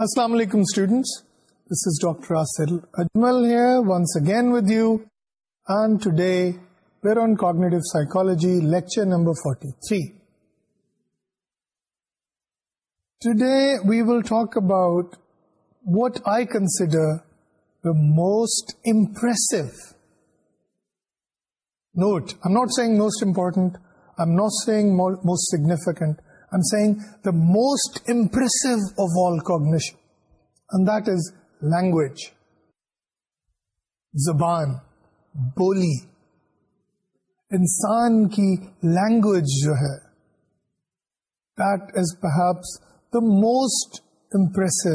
Assalamu alaikum students, this is Dr. Asir Ajmal here once again with you, and today we're on Cognitive Psychology lecture number 43. Today we will talk about what I consider the most impressive. Note, I'm not saying most important, I'm not saying most significant, I'm saying the most impressive of all cognition and that is language زبان بولی انسان کی language جو ہے that is perhaps the most impressive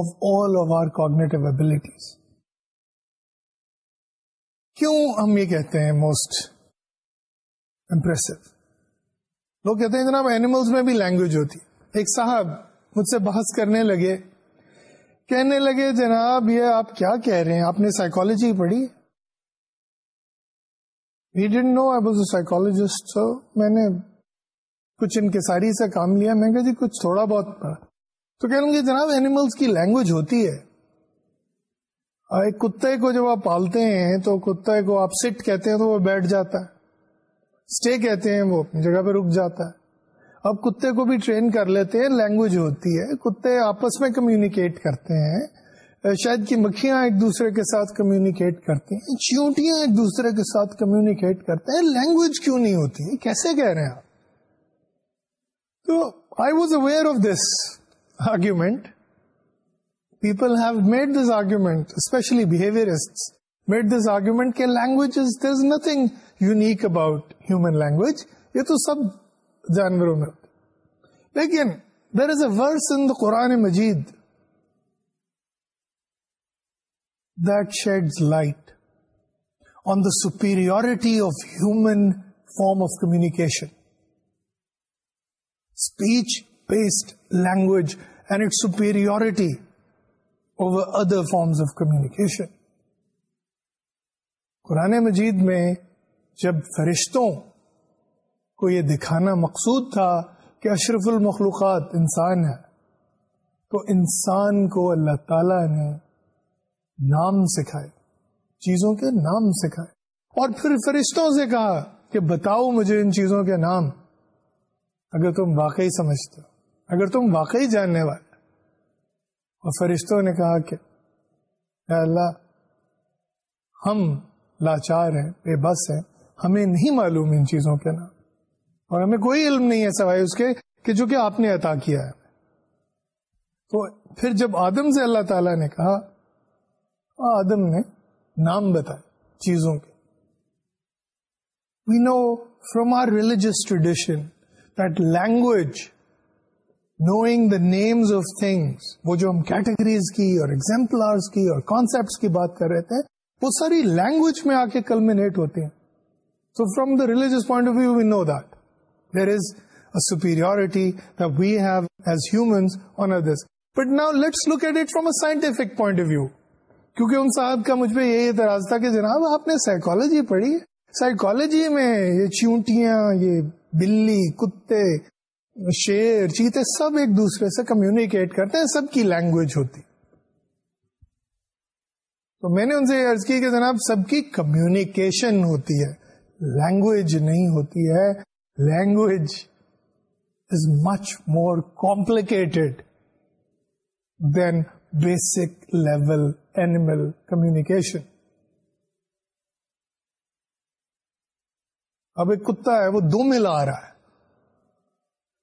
of all our cognitive abilities کیوں ہم یہ کہتے ہیں موسٹ امپریسو لوگ کہتے ہیں جناب اینیملس میں بھی لینگویج ہوتی ہے ایک صاحب مجھ سے بحث کرنے لگے کہنے لگے جناب یہ آپ کیا کہہ رہے ہیں آپ نے سائیکولوجی پڑھی we didn't know I a psychologist میں نے کچھ انکساری سے کام لیا میں کہا جی کچھ تھوڑا بہت پڑھا تو کہہ لوں گی جناب اینیملس کی لینگویج ہوتی ہے ایک کتے کو جب آپ پالتے ہیں تو کتے کو آپ سٹ کہتے ہیں تو وہ بیٹھ جاتا ہے اسٹے کہتے ہیں وہ اپنی جگہ پہ رک جاتا ہے اب کتے کو بھی ٹرین کر لیتے ہیں لینگویج ہوتی ہے کتے آپس میں کمیونیکیٹ کرتے ہیں شاید مکھیاں ایک دوسرے کے ساتھ کمیونیکیٹ کرتے ہیں چیونٹیاں ایک دوسرے کے ساتھ کمیونیکیٹ کرتے ہیں لینگویج کیوں نہیں ہوتی ہے کیسے کہہ رہے ہیں آپ تو I was aware of this argument people have made this argument especially behaviourist made this argument کے language there is nothing unique about human language یہ تو سب جانوروں میں لیکن there is a verse in the Quran Majeed that shed light on the superiority of human form of communication speech based language and it superiority over other forms of communication Quran Majeed میں جب فرشتوں کو یہ دکھانا مقصود تھا کہ اشرف المخلوقات انسان ہے تو انسان کو اللہ تعالی نے نام سکھائے چیزوں کے نام سکھائے اور پھر فرشتوں سے کہا کہ بتاؤ مجھے ان چیزوں کے نام اگر تم واقعی سمجھتے ہو اگر تم واقعی جاننے والے اور فرشتوں نے کہا کہ اے اللہ ہم لاچار ہے بے بس ہیں ہمیں نہیں معلوم ان چیزوں کے نام اور ہمیں کوئی علم نہیں ہے سوائے اس کے کہ جو کہ آپ نے عطا کیا ہے تو پھر جب آدم سے اللہ تعالی نے کہا آدم نے نام بتایا چیزوں کے we know from our religious tradition that language knowing the names of things وہ جو ہم کیٹیگریز کی اور ایگزامپلرس کی اور کانسیپٹس کی بات کر رہے تھے وہ ساری لینگویج میں آ کے کلمیٹ ہوتے ہیں so from the religious point of view we know that there is a superiority we have as humans on others but now let's it a point of view کیونکہ ان صاحب کا مجھ پہ یہی اعتراض تھا کہ جناب آپ نے سائیکولوجی پڑھی ہے سائیکالوجی میں یہ چونٹیاں یہ بلی کتے شیر چیتے سب ایک دوسرے سے کمیونیکیٹ کرتے ہیں سب کی لینگویج ہوتی ہے تو میں نے ان سے عرض کی کہ جناب سب کی کمیونیکیشن ہوتی ہے لینگویج نہیں ہوتی ہے language is much more complicated than basic level animal communication اب ایک کتا ہے وہ دو ملا آ رہا ہے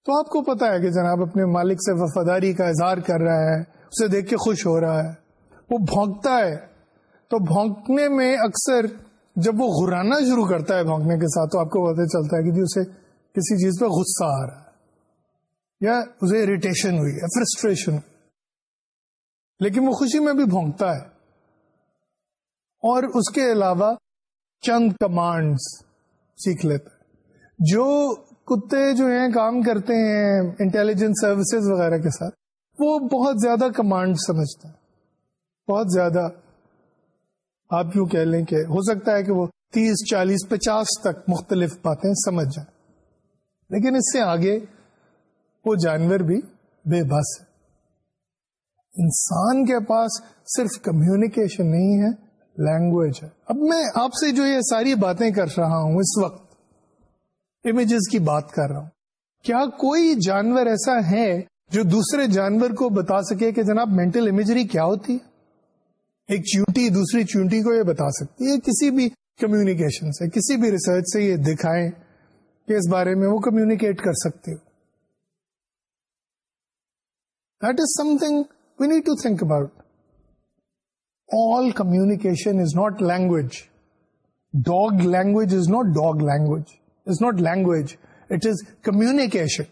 تو آپ کو پتا ہے کہ جناب اپنے مالک سے وفاداری کا اظہار کر رہا ہے اسے دیکھ کے خوش ہو رہا ہے وہ بھونکتا ہے تو بھونکنے میں اکثر جب وہ گرانا شروع کرتا ہے بھونکنے کے ساتھ تو آپ کو پتا چلتا ہے کہ جی اسے کسی چیز پہ غصہ آ رہا ہے یا اسے اریٹیشن ہوئی ہے فرسٹریشن لیکن وہ خوشی میں بھی بھونکتا ہے اور اس کے علاوہ چند کمانڈز سیکھ لیتا ہے جو کتے جو ہیں کام کرتے ہیں انٹیلیجنس سروسز وغیرہ کے ساتھ وہ بہت زیادہ کمانڈ سمجھتا ہے بہت زیادہ آپ یوں کہہ لیں کہ ہو سکتا ہے کہ وہ تیس چالیس پچاس تک مختلف باتیں سمجھ جائیں لیکن اس سے آگے وہ جانور بھی بے بس ہے انسان کے پاس صرف کمیونیکیشن نہیں ہے لینگویج ہے اب میں آپ سے جو یہ ساری باتیں کر رہا ہوں اس وقت امیجز کی بات کر رہا ہوں کیا کوئی جانور ایسا ہے جو دوسرے جانور کو بتا سکے کہ جناب مینٹل امیجری کیا ہوتی ہے ایک چیونٹی دوسری چیونٹی کو یہ بتا سکتی ہے کسی بھی کمیونیکیشن سے کسی بھی ریسرچ سے یہ دکھائیں کہ اس بارے میں وہ کمیونیکیٹ کر سکتی ہو that is something we need to think about all communication is not language dog language is not dog language is not language it is communication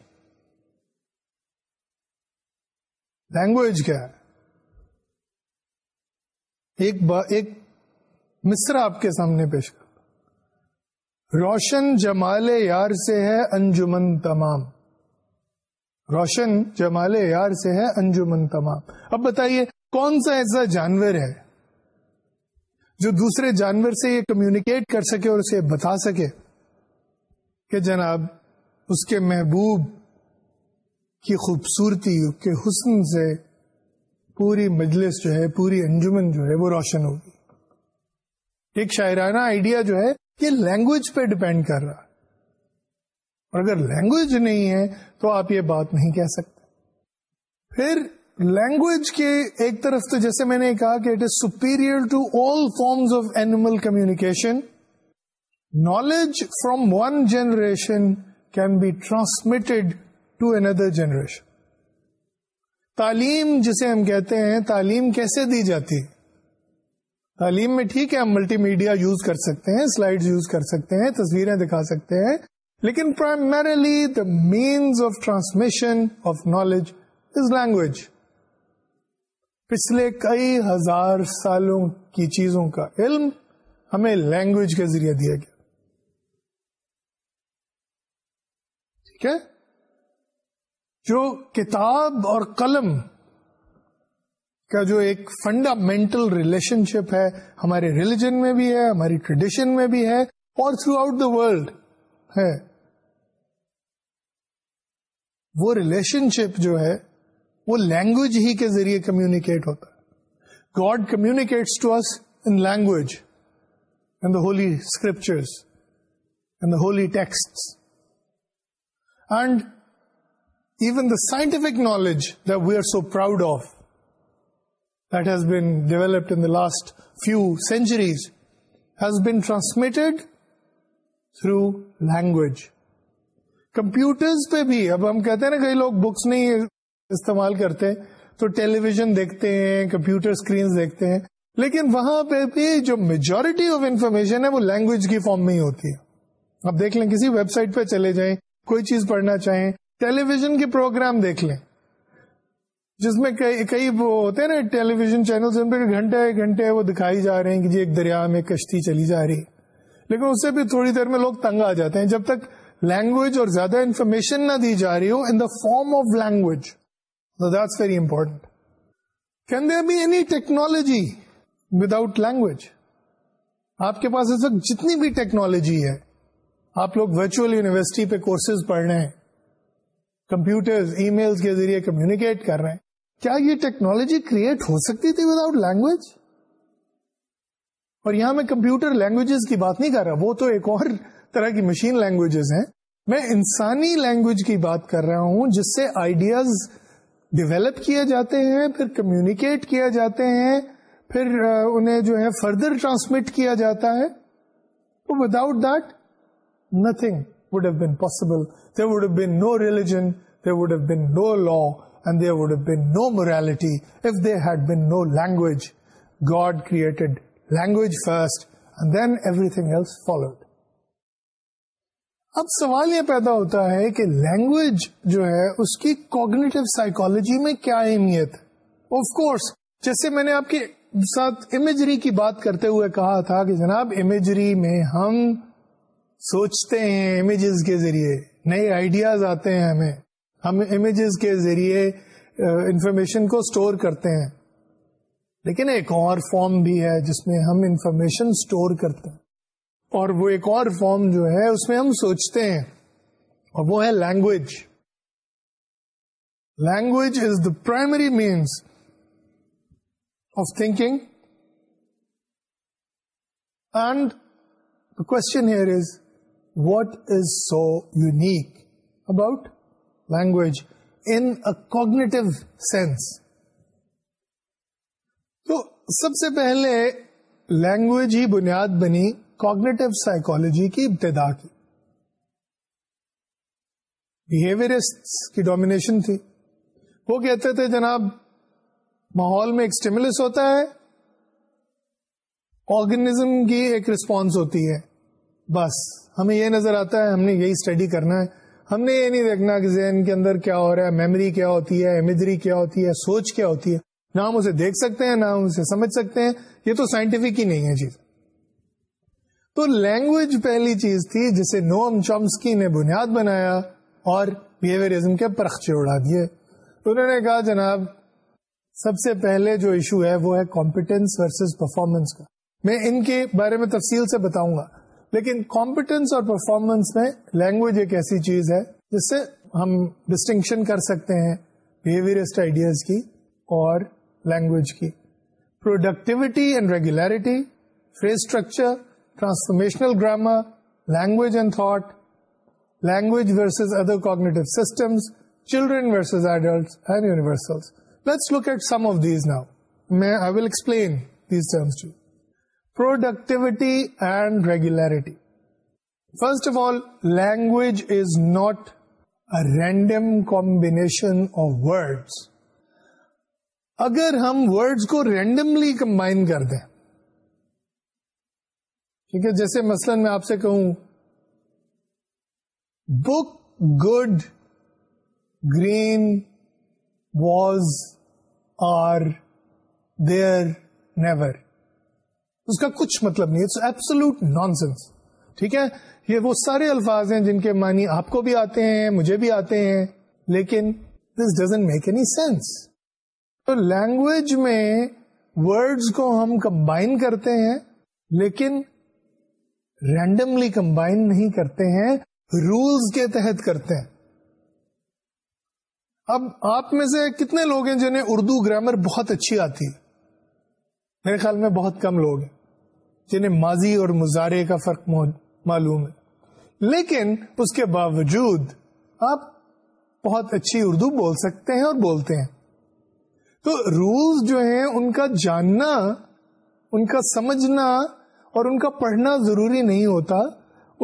language کیا ہے ایک با ایک مصر آپ کے سامنے پیش کر روشن جمال یار سے ہے انجمن تمام روشن جمال یار سے ہے انجمن تمام اب بتائیے کون سا ایسا جانور ہے جو دوسرے جانور سے یہ کمیونیکیٹ کر سکے اور اسے بتا سکے کہ جناب اس کے محبوب کی خوبصورتی کے حسن سے پوری مجلس جو ہے پوری انجمن جو ہے وہ روشن ہوگی ایک شاعرانہ آئیڈیا جو ہے یہ لینگویج پہ ڈپینڈ کر رہا اور اگر لینگویج نہیں ہے تو آپ یہ بات نہیں کہہ سکتے پھر لینگویج کے ایک طرف تو جیسے میں نے کہا کہ it is superior to all forms of animal communication knowledge from one generation can be transmitted to another generation تعلیم جسے ہم کہتے ہیں تعلیم کیسے دی جاتی تعلیم میں ٹھیک ہے ہم ملٹی میڈیا یوز کر سکتے ہیں سلائیڈ یوز کر سکتے ہیں تصویریں دکھا سکتے ہیں لیکن primarily the means of transmission of knowledge is language پچھلے کئی ہزار سالوں کی چیزوں کا علم ہمیں لینگویج کے ذریعے دیا گیا ٹھیک ہے جو کتاب اور قلم کا جو ایک فنڈامینٹل ریلیشن شپ ہے ہمارے ریلیجن میں بھی ہے ہماری ٹریڈیشن میں بھی ہے اور تھرو آؤٹ دا ورلڈ ہے وہ ریلیشن شپ جو ہے وہ لینگویج ہی کے ذریعے کمیونیکیٹ ہوتا ہے God communicates to us in language and the holy scriptures and the holy text and even the scientific knowledge there so proud of that has been developed in last few centuries has been transmitted through language computers پہ بھی اب ہم کہتے ہیں نا کئی لوگ books نہیں استعمال کرتے تو ٹیلی ویژن دیکھتے ہیں کمپیوٹر اسکرین دیکھتے ہیں لیکن وہاں پہ بھی جو میجورٹی آف انفارمیشن ہے وہ لینگویج کی فارم میں ہی ہوتی ہے آپ دیکھ لیں کسی ویب سائٹ پہ چلے جائیں کوئی چیز پڑھنا چاہیں ٹیلی ویژن کے پروگرام دیکھ لیں جس میں کئی وہ ہوتے ہیں نا ٹیلی ویژن چینل گھنٹے گھنٹے وہ دکھائی جا رہے ہیں کہ جی ایک دریا میں کشتی چلی جا رہی لیکن اس سے بھی تھوڑی دیر میں لوگ تنگ آ جاتے ہیں جب تک لینگویج اور زیادہ انفارمیشن نہ دی جا رہی ہو in the form of language that's very important can there be any technology without language آپ کے پاس اس وقت جتنی بھی ٹیکنالوجی ہے آپ لوگ ورچوئل یونیورسٹی پہ کورسز پڑھ رہے ہیں کمپیوٹر ای میل کے ذریعے کمیونیکیٹ کر رہے ہیں کیا یہ ٹیکنالوجی کریٹ ہو سکتی تھی ود آؤٹ لینگویج اور یہاں میں کمپیوٹر لینگویجز کی بات نہیں کر رہا وہ تو ایک اور طرح کی مشین لینگویجز ہیں میں انسانی لینگویج کی بات کر رہا ہوں جس سے آئیڈیاز ڈیولپ کیے جاتے ہیں پھر کمیونیکیٹ کیا جاتے ہیں پھر انہیں جو ہے فردر ٹرانسمٹ کیا جاتا ہے without that nothing would have been possible there would have been no religion, there would have been no law, and there would have been no morality if there had been no language. God created language first, and then everything else followed. اب سوال یہ پیدا ہوتا ہے کہ language جو ہے اس کی کوگنیٹو سائیکالوجی میں کیا اہمیت آف کورس جیسے میں نے آپ کے ساتھ امیجری کی بات کرتے ہوئے کہا تھا کہ جناب امیجری میں ہم سوچتے ہیں امیجز کے ذریعے نئے آئیڈیاز آتے ہیں ہمیں ہم امیجز کے ذریعے انفارمیشن کو اسٹور کرتے ہیں لیکن ایک اور فارم بھی ہے جس میں ہم انفارمیشن اسٹور کرتے ہیں اور وہ ایک اور فارم جو ہے اس میں ہم سوچتے ہیں اور وہ ہے language language is the primary means of thinking and the question here is what is so unique about language in cognitive sense تو سب سے پہلے لینگویج ہی بنیاد بنی کوگنیٹو سائیکولوجی کی ابتدا کی بہیویئرسٹ کی ڈومینیشن تھی وہ کہتے تھے جناب ماحول میں ایک اسٹیملس ہوتا ہے آرگنیزم کی ایک ریسپانس ہوتی ہے بس ہمیں یہ نظر آتا ہے ہم نے یہی اسٹڈی کرنا ہے ہم نے یہ نہیں دیکھنا کہ ذہن کے اندر کیا ہو رہا ہے میموری کیا ہوتی ہے امیجری کیا ہوتی ہے سوچ کیا ہوتی ہے نہ ہم اسے دیکھ سکتے ہیں نہ ہم اسے سمجھ سکتے ہیں یہ تو سائنٹیفک ہی نہیں ہے چیز جی۔ تو لینگویج پہلی چیز تھی جسے نوم چومسکی نے بنیاد بنایا اور بہیویئرزم کے پرخچے اڑا دیے انہوں نے کہا جناب سب سے پہلے جو ایشو ہے وہ ہے کمپیٹنس ورسز پرفارمنس کا میں ان کے بارے میں تفصیل سے بتاؤں گا لیکن کمپٹنس اور پرفارمنس میں لینگویج ایک ایسی چیز ہے جس سے ہم ڈسٹنکشن کر سکتے ہیں بہیویئرسٹ آئیڈیاز کی اور لینگویج کی productivity and regularity phrase structure transformational grammar language and thought language versus other cognitive systems children versus adults and universals let's look at some of these now میں I will explain these terms to productivity and regularity first of all language is not a random combination of words اگر ہم words کو randomly combine کر دیں ٹھیک ہے جیسے مثلاً میں آپ سے کہوں book good green was are there never اس کا کچھ مطلب نہیں ایبسلوٹ نان سینس ٹھیک ہے یہ وہ سارے الفاظ ہیں جن کے معنی آپ کو بھی آتے ہیں مجھے بھی آتے ہیں لیکن this doesn't make any sense تو لینگویج میں ورڈز کو ہم کمبائن کرتے ہیں لیکن رینڈملی کمبائن نہیں کرتے ہیں رولز کے تحت کرتے ہیں اب آپ میں سے کتنے لوگ ہیں جنہیں اردو گرامر بہت اچھی آتی ہے میرے خیال میں بہت کم لوگ ہیں جنہیں ماضی اور مظاہرے کا فرق معلوم ہے لیکن اس کے باوجود آپ بہت اچھی اردو بول سکتے ہیں اور بولتے ہیں تو رولز جو ہیں ان کا جاننا ان کا سمجھنا اور ان کا پڑھنا ضروری نہیں ہوتا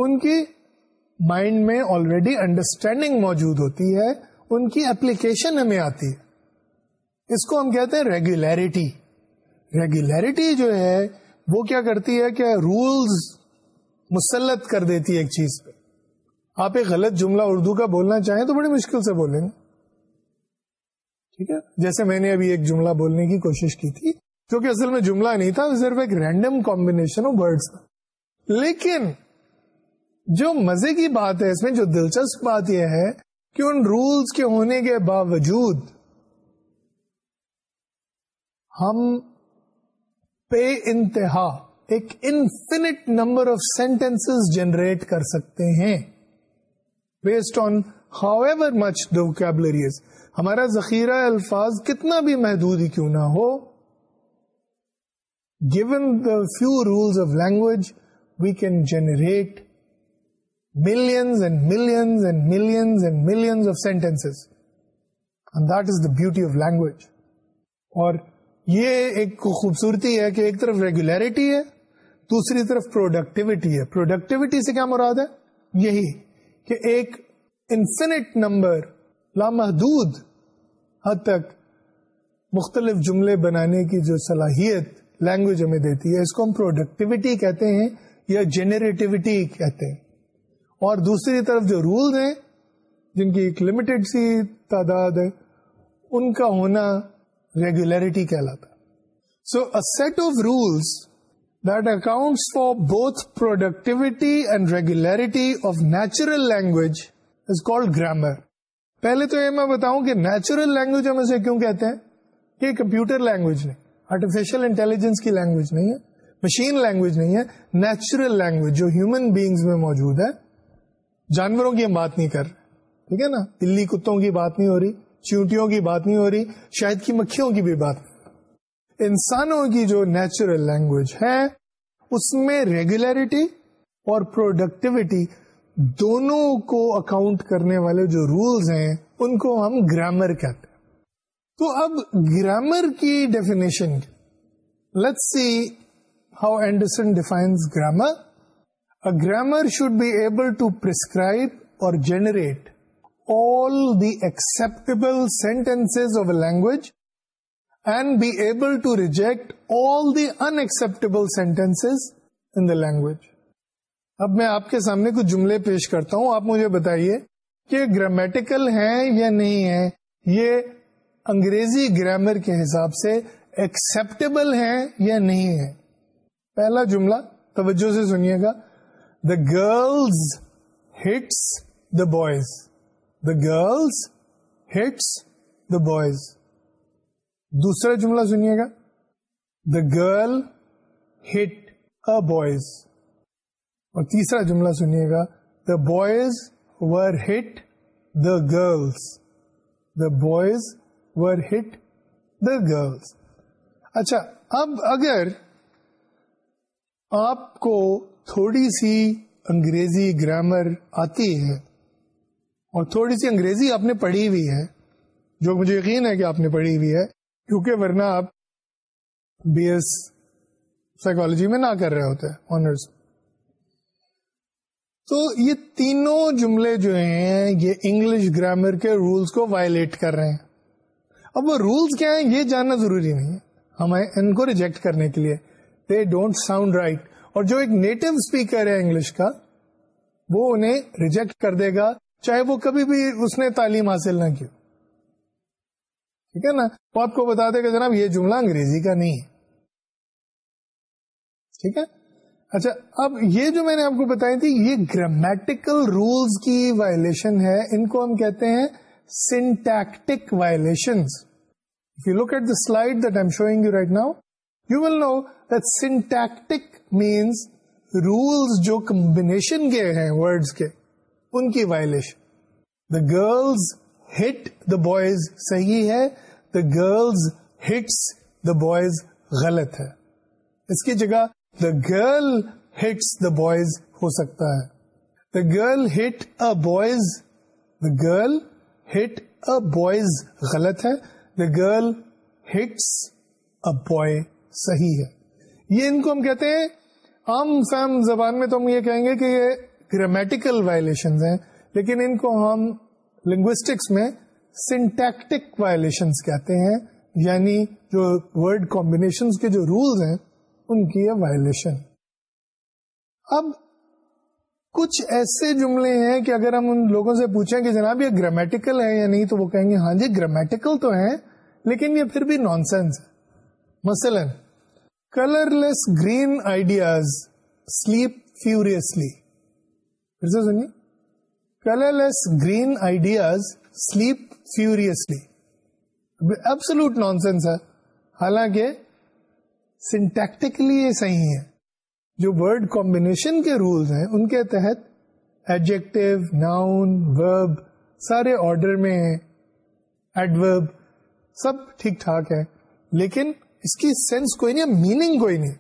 ان کی مائنڈ میں آلریڈی انڈرسٹینڈنگ موجود ہوتی ہے ان کی اپلیکیشن ہمیں آتی ہے اس کو ہم کہتے ہیں ریگولیرٹی ریگولیرٹی جو ہے وہ کیا کرتی ہے کہ رولز مسلط کر دیتی ہے ایک چیز پہ آپ ایک غلط جملہ اردو کا بولنا چاہیں تو بڑی مشکل سے بولیں گے ٹھیک ہے جیسے میں نے ابھی ایک جملہ بولنے کی کوشش کی تھی جو کہ اصل میں جملہ نہیں تھا صرف ایک رینڈم کمبینیشن آف ورڈس تھا لیکن جو مزے کی بات ہے اس میں جو دلچسپ بات یہ ہے کہ ان رولز کے ہونے کے باوجود ہم بے انتہا ایک infinite number of sentence generate کر سکتے ہیں based on however much مچلریز ہمارا ذخیرہ الفاظ کتنا بھی محدود ہی کیوں نہ ہو given the few rules of language we can generate millions and that is the beauty of language اور یہ ایک خوبصورتی ہے کہ ایک طرف ریگولیرٹی ہے دوسری طرف پروڈکٹیوٹی ہے پروڈکٹیوٹی سے کیا مراد ہے یہی کہ ایک انفینٹ نمبر لامحدود حد تک مختلف جملے بنانے کی جو صلاحیت لینگویج ہمیں دیتی ہے اس کو ہم پروڈکٹیوٹی کہتے ہیں یا جنریٹیوٹی کہتے ہیں اور دوسری طرف جو رولز ہیں جن کی ایک لمیٹڈ سی تعداد ہے ان کا ہونا ریگولیرٹی کہلاتا so set of rules that accounts for both productivity and regularity of natural language is called grammar پہلے تو یہ میں بتاؤں کہ نیچرل لینگویج ہم اسے کیوں کہتے کہ یہ کمپیوٹر لینگویج نہیں آرٹیفیشل انٹیلیجنس کی لینگویج نہیں ہے مشین لینگویج نہیں ہے نیچرل لینگویج جو ہیومن بینگز میں موجود ہے جانوروں کی ہم بات نہیں کر رہے ٹھیک ہے نا دلی کتوں کی بات نہیں ہو رہی چونٹیوں کی بات نہیں ہو رہی شاید کی مکھیوں کی بھی بات نہیں انسانوں کی جو نیچرل لینگویج ہے اس میں ریگولیرٹی اور پروڈکٹیوٹی دونوں کو اکاؤنٹ کرنے والے جو رولز ہیں ان کو ہم گرامر کہتے ہیں تو اب گرامر کی definition let see how Anderson defines grammar grammar should be able to prescribe اور generate all the acceptable sentences of a language and be able to reject all the unacceptable sentences in the language. اب میں آپ کے سامنے کچھ جملے پیش کرتا ہوں آپ مجھے بتائیے کہ گرامیٹیکل ہیں یا نہیں ہیں یہ انگریزی گرامر کے حساب سے ایکسپٹیبل ہیں یا نہیں ہے پہلا جملہ توجہ سے سنیے گا the girls hits the boys girls hits the boys دوسرا جملہ سنیے گا دا گرل ہٹ ا بوائز اور تیسرا جملہ سنیے گا the boys were hit the girls the boys were hit the girls اچھا اب اگر آپ کو تھوڑی سی انگریزی گرامر آتی ہے اور تھوڑی سی انگریزی آپ نے پڑھی ہوئی ہے جو مجھے یقین ہے کہ آپ نے پڑھی ہوئی ہے کیونکہ ورنہ آپ بی ایس سائیکالوجی میں نہ کر رہے ہوتے آنرس تو یہ تینوں جملے جو ہیں یہ انگلش گرامر کے رولز کو وائلیٹ کر رہے ہیں اب وہ رولز کیا ہیں یہ جاننا ضروری نہیں ہے ہمیں ان کو ریجیکٹ کرنے کے لیے دے ڈونٹ ساؤنڈ رائٹ اور جو ایک نیٹو اسپیکر ہے انگلش کا وہ انہیں ریجیکٹ کر دے گا چاہے وہ کبھی بھی اس نے تعلیم حاصل نہ کی ٹھیک ہے نا وہ آپ کو بتا دے کہ جناب یہ جملہ انگریزی کا نہیں ہے ٹھیک ہے اچھا اب یہ جو میں نے آپ کو بتائی تھی یہ گرامیٹیکل رولز کی وائلیشن ہے ان کو ہم کہتے ہیں syntactic violations you look at the slide that I showing you right now you will know that syntactic means rules جو کمبنیشن کے ہیں ورڈس کے ان کی violation the girls hit the boys صحیح ہے the girls hits the boys غلط ہے اس کی جگہ the girl hits the boys ہو سکتا ہے the girl hit a boys the girl hit a boys غلط ہے the girl hits a boy صحیح ہے یہ ان کو ہم کہتے ہیں عام فیم زبان میں تو ہم یہ کہیں گے کہ یہ گرامیٹیکل وائلشن ہیں لیکن ان کو ہم لنگوسٹکس میں سنٹیکٹک وائلشن کہتے ہیں یعنی جو ورڈ کمبینیشن کے جو رولز ہیں ان کی ہے وائلشن اب کچھ ایسے جملے ہیں کہ اگر ہم ان لوگوں سے پوچھیں کہ جناب یہ گرامیٹیکل ہے یا نہیں تو وہ کہیں گے ہاں جی گرامیٹیکل تو ہیں لیکن یہ پھر بھی نان سینس ہے مثلاً colourless green ideas sleep furiously پھر سے سنیے green ideas sleep furiously nonsense ہے حالانکہ سنٹیکٹیکلی یہ صحیح ہے جو ورڈ کمبینیشن کے رولز ہیں ان کے تحت ایڈجیکٹو ناؤن ورب سارے آرڈر میں ہیں ایڈورب سب ٹھیک ٹھاک ہے لیکن اس کی سینس کوئی نہیں میننگ کوئی نہیں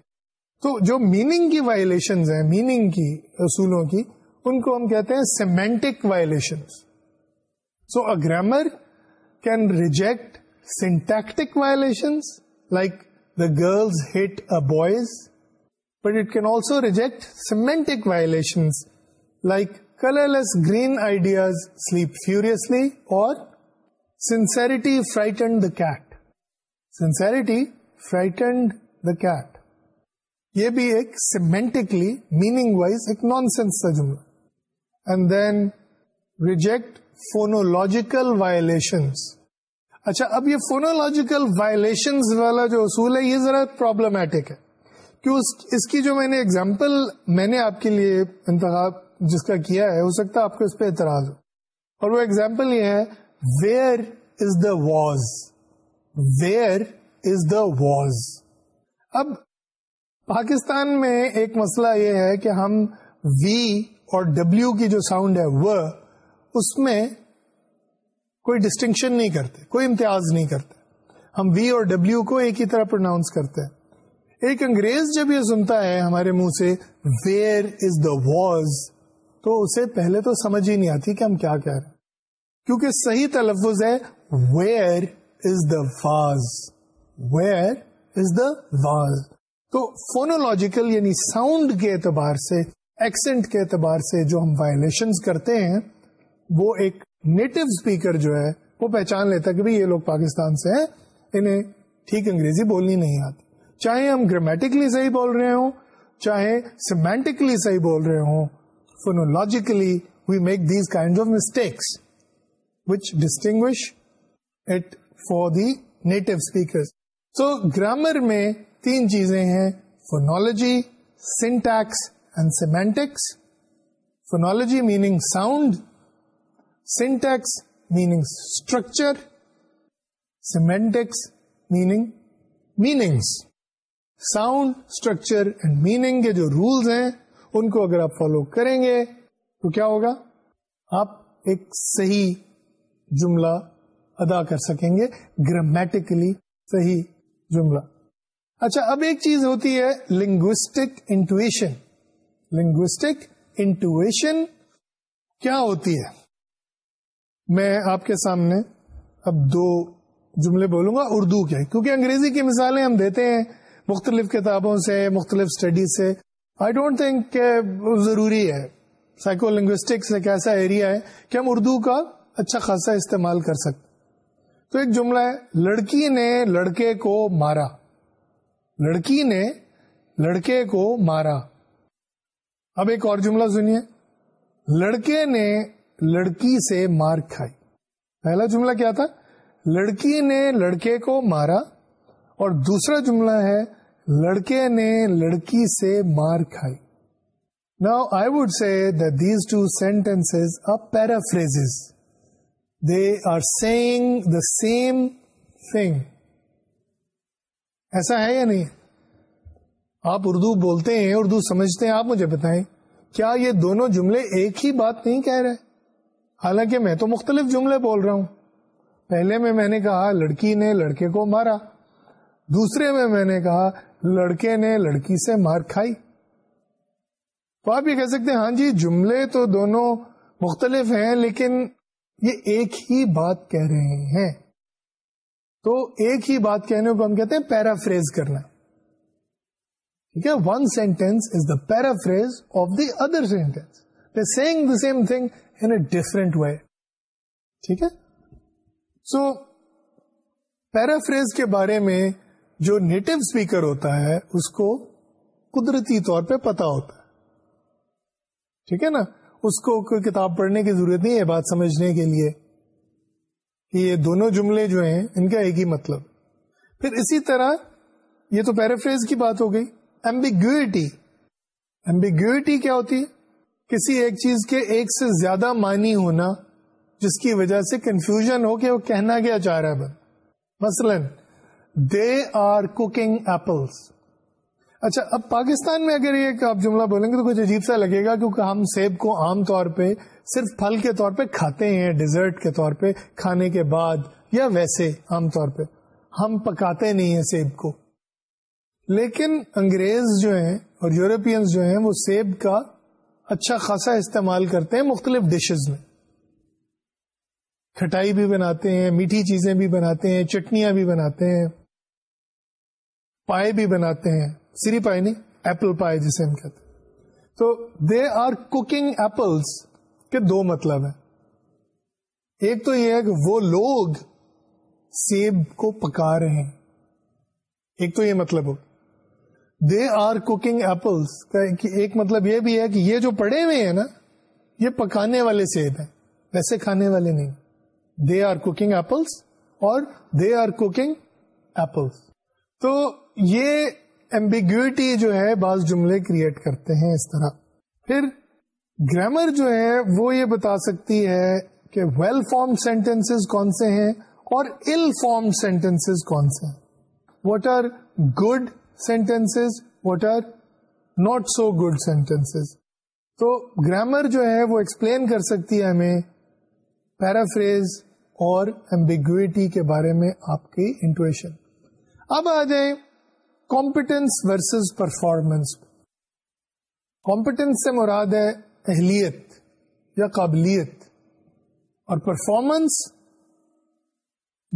تو جو میننگ کی وائلیشنز ہیں میننگ کی اصولوں کی ان کو ہم کہتے ہیں semantic violation so a grammar can reject syntactic violation like the girls hit a boys but it can also reject semantic violation like colourless green ideas sleep furiously اور sincerity frightened the cat sincerity frightened the cat یہ بھی ایک semantically meaning wise ایک naan sense کا جملہ and then reject phonological violations اچھا اب یہ فونولوجیکل وایلیشنز والا جو اصول ہے یہ ذرا پرابلمٹک ہے کیوں اس کی جو میں نے ایگزامپل میں نے آپ کے لیے انتخاب جس کا کیا ہے ہو سکتا ہے آپ کو اس پہ اعتراض ہو اور وہ ایگزامپل یہ ہے where is the vase where is the vase اب پاکستان میں ایک مسئلہ یہ ہے کہ ہم وی اور ڈبلو کی جو ساؤنڈ ہے وہ اس میں کوئی ڈسٹنکشن نہیں کرتے کوئی امتیاز نہیں کرتے ہم وی اور ڈبلو کو ایک ہی طرح پروناؤنس کرتے ہیں ایک انگریز جب یہ سنتا ہے ہمارے منہ سے ویئر از دا واز تو اسے پہلے تو سمجھ ہی نہیں آتی کہ ہم کیا کہہ رہے ہیں کیونکہ صحیح تلفظ ہے where is the was where is the was تو فونولوجیکل یعنی ساؤنڈ کے اعتبار سے ایکسنٹ کے اعتبار سے جو ہم وائلشن کرتے ہیں وہ ایک نیٹو اسپیکر جو ہے وہ پہچان لیتا کہ یہ لوگ پاکستان سے ہیں انہیں ٹھیک انگریزی بولنی نہیں آتی چاہے ہم گرامیٹکلی صحیح بول رہے ہوں چاہے سیمینٹکلی صحیح بول رہے ہوں phonologically we make these kind of mistakes which distinguish it for the native speaker so grammar میں تین چیزیں ہیں phonology syntax semantics phonology meaning sound syntax meaning structure semantics meaning meanings sound structure and meaning کے جو rules ہیں ان کو اگر آپ فالو کریں گے تو کیا ہوگا آپ ایک صحیح جملہ ادا کر سکیں گے گرامیٹکلی صحیح جملہ اچھا اب ایک چیز ہوتی ہے لنگوسٹک انٹویشن لنگوسٹک انٹویشن کیا ہوتی ہے میں آپ کے سامنے اب دو جملے بولوں گا اردو کے کیونکہ انگریزی کی مثالیں ہم دیتے ہیں مختلف کتابوں سے مختلف اسٹڈیز سے آئی ڈونٹ تھنک کہ ضروری ہے سائیکو لنگوسٹکس ایک ایسا ایریا ہے کہ ہم اردو کا اچھا خاصا استعمال کر سکتے تو ایک جملہ ہے لڑکی نے لڑکے کو مارا لڑکی نے لڑکے کو مارا اب ایک اور جملہ سنیے لڑکے نے لڑکی سے مار کھائی پہلا جملہ کیا تھا لڑکی نے لڑکے کو مارا اور دوسرا جملہ ہے لڑکے نے لڑکی سے مار کھائی نا I would see these two sentence a paraphrase they are same thing ایسا ہے یا نہیں آپ اردو بولتے ہیں اردو سمجھتے ہیں آپ مجھے بتائیں کیا یہ دونوں جملے ایک ہی بات نہیں کہہ رہے حالانکہ میں تو مختلف جملے بول رہا ہوں پہلے میں میں نے کہا لڑکی نے لڑکے کو مارا دوسرے میں میں نے کہا لڑکے نے لڑکی سے مار کھائی تو آپ یہ کہہ سکتے ہیں ہاں جی جملے تو دونوں مختلف ہیں لیکن یہ ایک ہی بات کہہ رہے ہیں تو ایک ہی بات کہنے کو ہم کہتے ہیں پیرافریز کرنا one sentence is the paraphrase of the other sentence the same thing different way ٹھیک ہے سو پیرافریز کے بارے میں جو نیٹو اسپیکر ہوتا ہے اس کو قدرتی طور پہ پتا ہوتا ہے ٹھیک ہے نا اس کو کوئی کتاب پڑھنے کی ضرورت نہیں ہے بات سمجھنے کے لیے کہ یہ دونوں جملے جو ہیں ان کا ایک ہی مطلب پھر اسی طرح یہ تو پیرافریز کی بات ہو گئی ایمبیگوٹی ایمبیگوٹی کیا ہوتی ہے کسی ایک چیز کے ایک سے زیادہ معنی ہونا جس کی وجہ سے کنفیوژن ہو کہ وہ کہنا کیا چاہ رہا ہے مثلا دے آر کوکنگ ایپلس اچھا اب پاکستان میں اگر یہ آپ جملہ بولیں گے تو کچھ عجیب سا لگے گا کیونکہ ہم سیب کو عام طور پہ صرف پھل کے طور پہ کھاتے ہیں ڈیزرٹ کے طور پہ کھانے کے بعد یا ویسے عام طور پہ ہم پکاتے نہیں ہیں سیب کو لیکن انگریز جو ہیں اور یورپینز جو ہیں وہ سیب کا اچھا خاصا استعمال کرتے ہیں مختلف ڈشز میں کھٹائی بھی بناتے ہیں میٹھی چیزیں بھی بناتے ہیں چٹنیاں بھی بناتے ہیں پائے بھی بناتے ہیں سری پائے نہیں ایپل پائے جسے ہم کہتے ہیں تو دے آر کوکنگ ایپلس کے دو مطلب ہیں ایک تو یہ ہے کہ وہ لوگ سیب کو پکا رہے ہیں ایک تو یہ مطلب ہو دے آر کوکنگ ایپلس ایک مطلب یہ بھی ہے کہ یہ جو پڑے ہوئے ہیں نا یہ پکانے والے سیب ہیں ویسے کھانے والے نہیں دے آر کوکنگ ایپلس اور دے آر کوکنگ ایپلس تو یہ ایمبیگوٹی جو ہے بعض جملے کریٹ کرتے ہیں اس طرح پھر گرامر جو ہے وہ یہ بتا سکتی ہے کہ ویل فارم سینٹینس کون سے ہیں اور فارم سینٹینس کون سے ہیں what are good sentences what are not so good sentences تو گرامر جو ہے وہ ایکسپلین کر سکتی ہے ہمیں پیرافریز اور ایمبیگوٹی کے بارے میں آپ کی انٹویشن اب آ جائیں کمپیٹینس ورسز پرفارمنس کمپٹینس سے مراد ہے اہلیت یا قابلیت اور پرفارمنس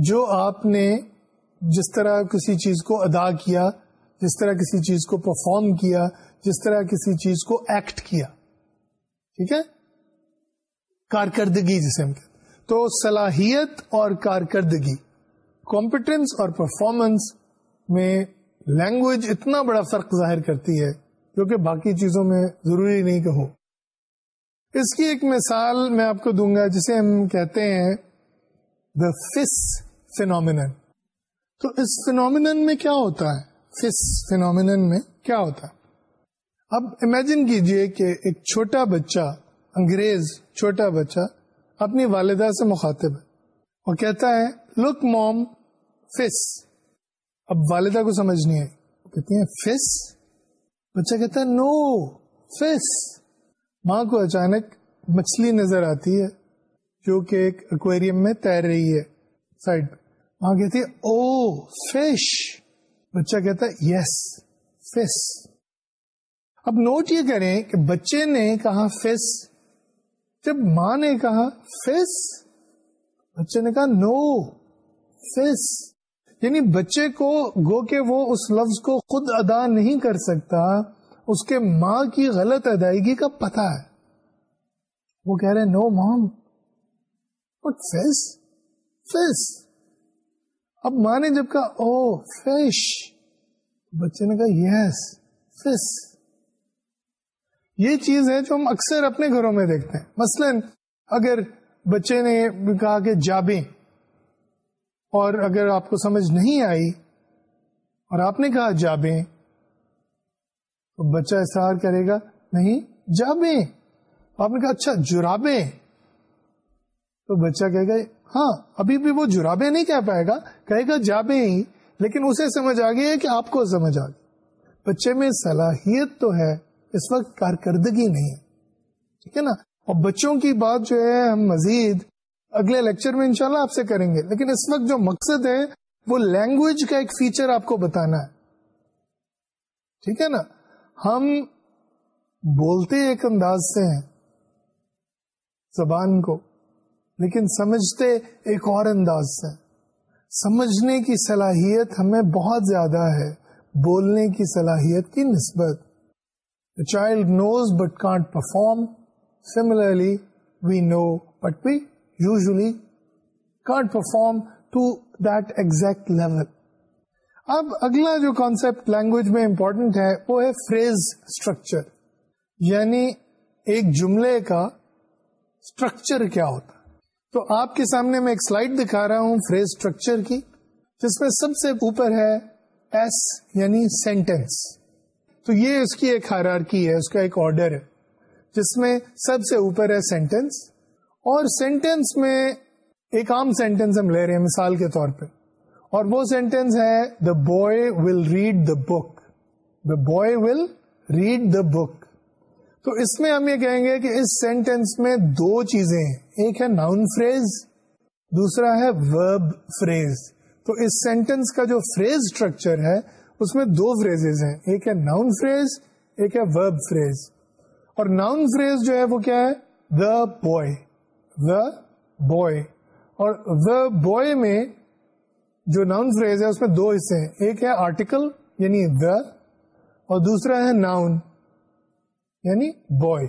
جو آپ نے جس طرح کسی چیز کو ادا کیا جس طرح کسی چیز کو پرفارم کیا جس طرح کسی چیز کو ایکٹ کیا ٹھیک ہے کارکردگی جسے ہم کہتے تو صلاحیت اور کارکردگی کمپٹنس اور پرفارمنس میں لینگویج اتنا بڑا فرق ظاہر کرتی ہے جو کہ باقی چیزوں میں ضروری نہیں کہ ہو اس کی ایک مثال میں آپ کو دوں گا جسے ہم کہتے ہیں دا فس فینومین تو اس فینومین میں کیا ہوتا ہے فس فینومین میں کیا ہوتا ہے اب امیجن کیجئے کہ ایک چھوٹا بچہ انگریز چھوٹا بچہ اپنی والدہ سے مخاطب ہے اور کہتا ہے لک موم فس اب والدہ کو سمجھ نہیں آئی کہتی ہیں فس بچہ کہتا ہے نو فس ماں کو اچانک مچھلی نظر آتی ہے جو کہ ایک ایکویریم میں تیر رہی ہے سائڈ ماں کہتی ہے او oh, فش بچہ کہتا ہے یس فس اب نوٹ یہ کریں کہ بچے نے کہا فس جب ماں نے کہا فس بچے نے کہا نو فس یعنی بچے کو گو کہ وہ اس لفظ کو خود ادا نہیں کر سکتا اس کے ماں کی غلط ادائیگی کا پتا ہے وہ کہہ رہے نو مام فس اب ماں نے جب کہا او oh, فش بچے نے کہا یس فس یہ چیز ہے جو ہم اکثر اپنے گھروں میں دیکھتے ہیں مثلا اگر بچے نے کہا کہ جابیں اور اگر آپ کو سمجھ نہیں آئی اور آپ نے کہا جابے تو بچہ اصرار کرے گا نہیں جابے آپ نے کہا اچھا جرابے تو بچہ کہے گا ہاں ابھی بھی وہ جرابے نہیں کہہ پائے گا کہے گا جابے ہی لیکن اسے سمجھ آ گیا کہ آپ کو سمجھ آ گئی بچے میں صلاحیت تو ہے اس وقت کارکردگی نہیں ہے ٹھیک ہے نا اور بچوں کی بات جو ہے ہم مزید اگلے لیکچر میں انشاءاللہ شاء آپ سے کریں گے لیکن اس وقت جو مقصد ہے وہ لینگویج کا ایک فیچر آپ کو بتانا ہے ٹھیک ہے نا ہم بولتے ایک انداز سے ہیں زبان کو لیکن سمجھتے ایک اور انداز سے سمجھنے کی صلاحیت ہمیں بہت زیادہ ہے بولنے کی صلاحیت کی نسبت child knows but can't perform similarly we know but we usually can't perform to that exact level اب اگلا جو کانسیپٹ لینگویج میں امپورٹنٹ ہے وہ ہے فریز اسٹرکچر یعنی ایک جملے کا اسٹرکچر کیا ہوتا تو آپ کے سامنے میں ایک سلائڈ دکھا رہا ہوں فریز اسٹرکچر کی جس میں سب سے اوپر ہے ایس یعنی سینٹینس تو یہ اس کی ایک ہرارکی ہے اس کا ایک آرڈر ہے جس میں سب سے اوپر ہے سینٹینس اور سینٹینس میں ایک عام سینٹینس ہم لے رہے ہیں مثال کے طور پہ اور وہ سینٹینس ہے the boy will read the book the boy will read the book تو اس میں ہم یہ کہیں گے کہ اس سینٹینس میں دو چیزیں ایک ہے ناؤن فریز دوسرا ہے ورب فریز تو اس سینٹینس کا جو فریز اسٹرکچر ہے اس میں دو فریز ہیں ایک ہے ناؤن فریز ایک ہے ورب فریز اور ناؤن فریز جو ہے وہ کیا ہے دا بوائے دا بوائے اور دا بوائے میں جو ناؤن فریز ہے اس میں دو حصے ہیں ایک ہے آرٹیکل یعنی دا اور دوسرا ہے ناؤن یعنی بوائے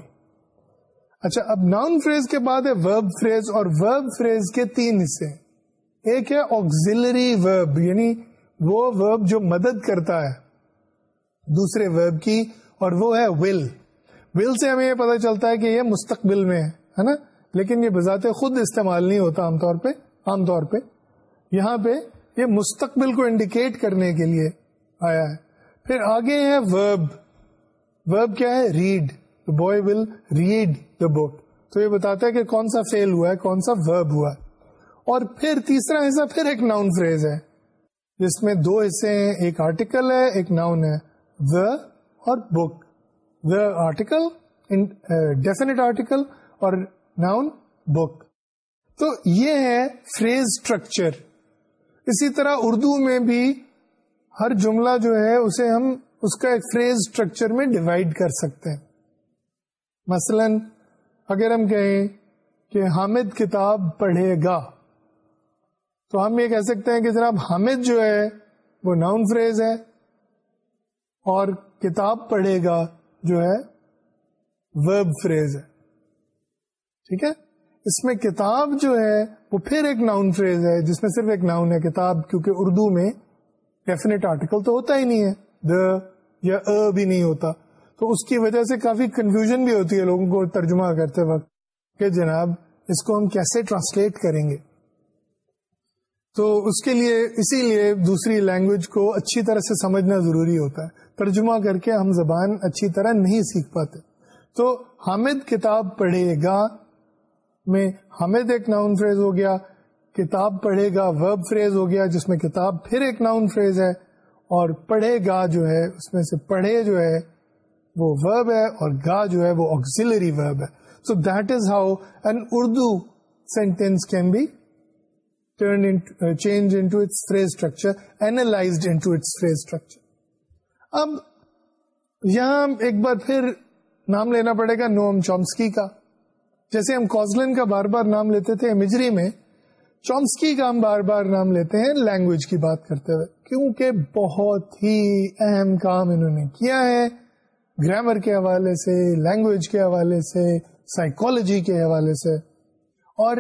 اچھا اب ناؤن فریز کے بعد ہے ورب ورب فریز فریز اور کے تین حصے ایک ہے آگزلری ورب یعنی وہ ورب جو مدد کرتا ہے دوسرے ورب کی اور وہ ہے ول ول سے ہمیں یہ پتا چلتا ہے کہ یہ مستقبل میں ہے نا لیکن یہ بذات خود استعمال نہیں ہوتا عام عام طور طور پہ پہ یہاں پہ یہ مستقبل کو انڈیکیٹ کرنے کے لیے آیا ہے پھر آگے ہے ورب ورب کیا ہے read boy will read the book تو یہ بتاتا ہے کہ کون سا فیل ہوا ہے کون سا ورب ہوا ہے اور پھر تیسرا حصہ پھر ایک ناؤن فریز ہے جس میں دو حصے ہیں ایک آرٹیکل ہے ایک ناؤن ہے اور book the article definite article اور ناؤن بک تو یہ ہے فریز اسٹرکچر اسی طرح اردو میں بھی ہر جملہ جو ہے اسے ہم اس کا ایک فریز اسٹرکچر میں ڈیوائڈ کر سکتے ہیں مثلا اگر ہم کہیں کہ حامد کتاب پڑھے گا تو ہم یہ کہہ سکتے ہیں کہ جناب حامد جو ہے وہ ناؤن فریز ہے اور کتاب پڑھے گا جو ہے ورب فریز ہے ٹھیک ہے اس میں کتاب جو ہے وہ پھر ایک ناؤن فریز ہے جس میں صرف ایک ناؤن ہے کتاب کیونکہ اردو میں ڈیفینیٹ آرٹیکل تو ہوتا ہی نہیں ہے دا یا ا بھی نہیں ہوتا تو اس کی وجہ سے کافی کنفیوژن بھی ہوتی ہے لوگوں کو ترجمہ کرتے وقت کہ جناب اس کو ہم کیسے ٹرانسلیٹ کریں گے تو اس کے لیے اسی لیے دوسری لینگویج کو اچھی طرح سے سمجھنا ضروری ہوتا ہے ترجمہ کر کے ہم زبان اچھی طرح نہیں سیکھ پاتے تو حامد کتاب پڑھے گا میں حامد ایک ناؤن فریز ہو گیا کتاب پڑھے گا ورب فریز ہو گیا جس میں کتاب پھر ایک ناؤن فریز ہے اور پڑھے گا جو ہے اس میں سے پڑھے جو ہے وہ ورب ہے اور گا جو ہے وہ آگزلری ورب ہے so that is how an Urdu sentence can be turn change into its phrase structure analyse into its phrase structure اب یہاں ایک بار پھر نام لینا پڑے گا نوم چومسکی کا جیسے ہم کوزلن کا بار بار نام لیتے تھے امیجری میں چومسکی کا ہم بار بار نام لیتے ہیں لینگویج کی بات کرتے ہوئے کیونکہ بہت ہی اہم کام انہوں نے کیا ہے گرامر کے حوالے سے لینگویج کے حوالے سے سائیکولوجی کے حوالے سے اور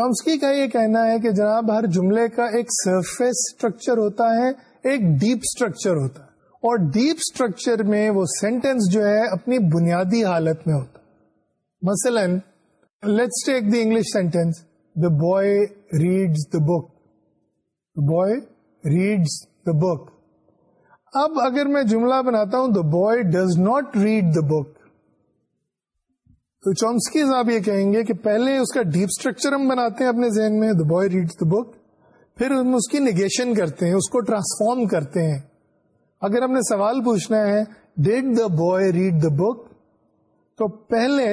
چومسکی کا یہ کہنا ہے کہ جناب ہر جملے کا ایک سرفیس اسٹرکچر ہوتا ہے ایک ڈیپ اسٹرکچر ہوتا ہے اور ڈیپ اسٹرکچر میں وہ سینٹینس جو ہے اپنی بنیادی حالت میں ہوتا مثلاً let's take the English sentence the boy reads the book boy reads the book اب اگر میں جملہ بناتا ہوں the boy does not read the book تو چومسکیز آپ یہ کہیں گے کہ پہلے اس کا ڈیپ اسٹرکچر ہم بناتے ہیں اپنے ذہن میں the boy read the book پھر ہم اس کی نیگیشن کرتے ہیں اس کو ٹرانسفارم کرتے ہیں اگر ہم نے سوال پوچھنا ہے did the boy read the book تو پہلے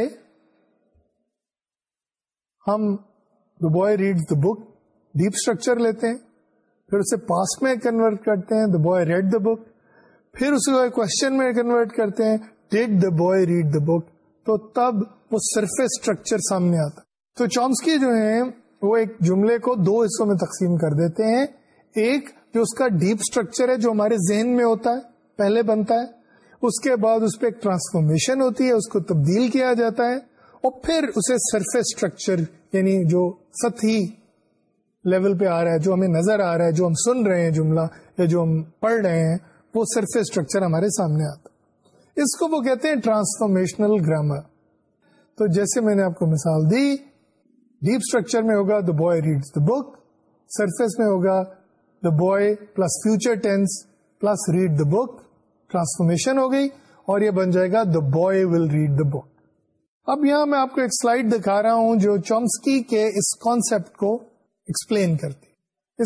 ہم the boy read the book deep structure لیتے ہیں پھر اسے پاس میں کنورٹ کرتے ہیں the boy read the book پھر اسے کوشچن میں کنورٹ کرتے ہیں did the boy read the book تو تب وہ سرفیس اسٹرکچر سامنے آتا تو چومسکی جو ہیں وہ ایک جملے کو دو حصوں میں تقسیم کر دیتے ہیں ایک جو اس کا ڈیپ اسٹرکچر ہے جو ہمارے ذہن میں ہوتا ہے پہلے بنتا ہے اس کے بعد اس پہ ایک ٹرانسفارمیشن ہوتی ہے اس کو تبدیل کیا جاتا ہے اور پھر اسے سرفیس اسٹرکچر یعنی جو سطحی لیول پہ آ رہا ہے جو ہمیں نظر آ رہا ہے جو ہم سن رہے ہیں جملہ یا جو ہم پڑھ رہے ہیں وہ سرفیس اسٹرکچر ہمارے سامنے آتا اس کو وہ کہتے ہیں ٹرانسفارمیشنل گرامر تو جیسے میں نے آپ کو مثال دی ڈیپ اسٹرکچر میں ہوگا the boy reads the book surface میں ہوگا the boy plus future tense plus read the book transformation ہو گئی اور یہ بن جائے گا the boy will read the book اب یہاں میں آپ کو ایک سلائیڈ دکھا رہا ہوں جو چومسکی کے اس کانسیپٹ کو ایکسپلین کرتی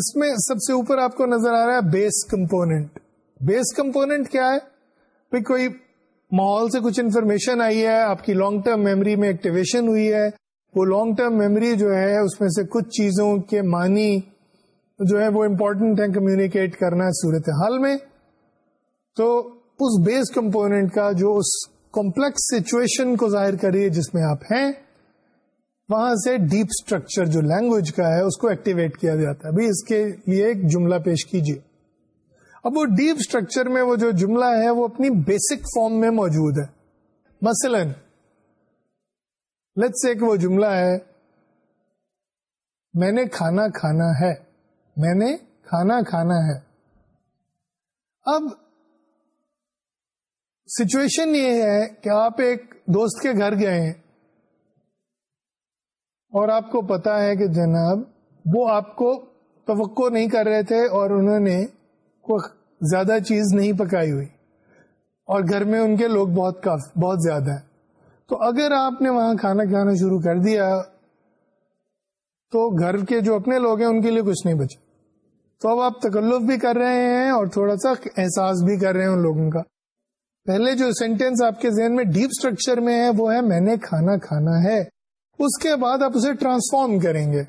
اس میں سب سے اوپر آپ کو نظر آ رہا ہے بیس بیس کمپوننٹ کمپوننٹ کیا ہے کوئی ماحول سے کچھ انفارمیشن آئی ہے آپ کی لانگ ٹرم میموری میں ایکٹیویشن ہوئی ہے وہ لانگ ٹرم میموری جو ہے اس میں سے کچھ چیزوں کے معنی جو ہے وہ امپورٹنٹ ہے کمیونیکیٹ کرنا ہے صورت حال میں تو اس بیس کمپوننٹ کا جو اس کمپلیکس سچویشن کو ظاہر کریے جس میں آپ ہیں وہاں سے ڈیپ اسٹرکچر جو لینگویج کا ہے اس کو ایکٹیویٹ کیا جاتا ہے اس کے لیے ایک جملہ پیش کیجیے اب وہ ڈیپ اسٹرکچر میں وہ جو جملہ ہے وہ اپنی بیسک فارم میں موجود ہے مثلاً ایک وہ جملہ ہے میں نے کھانا کھانا ہے میں نے کھانا کھانا ہے اب سچویشن یہ ہے کہ آپ ایک دوست کے گھر گئے ہیں اور آپ کو پتا ہے کہ جناب وہ آپ کو توقع نہیں کر رہے تھے اور انہوں نے زیادہ چیز نہیں پکائی ہوئی اور گھر میں ان کے لوگ بہت کاف بہت زیادہ ہیں تو اگر آپ نے وہاں کھانا کھانا شروع کر دیا تو گھر کے جو اپنے لوگ ہیں ان کے لیے کچھ نہیں بچا تو اب آپ تکلف بھی کر رہے ہیں اور تھوڑا سا احساس بھی کر رہے ہیں ان لوگوں کا پہلے جو سینٹینس آپ کے ذہن میں ڈیپ اسٹرکچر میں ہے وہ ہے میں نے کھانا کھانا ہے اس کے بعد آپ اسے ٹرانسفارم کریں گے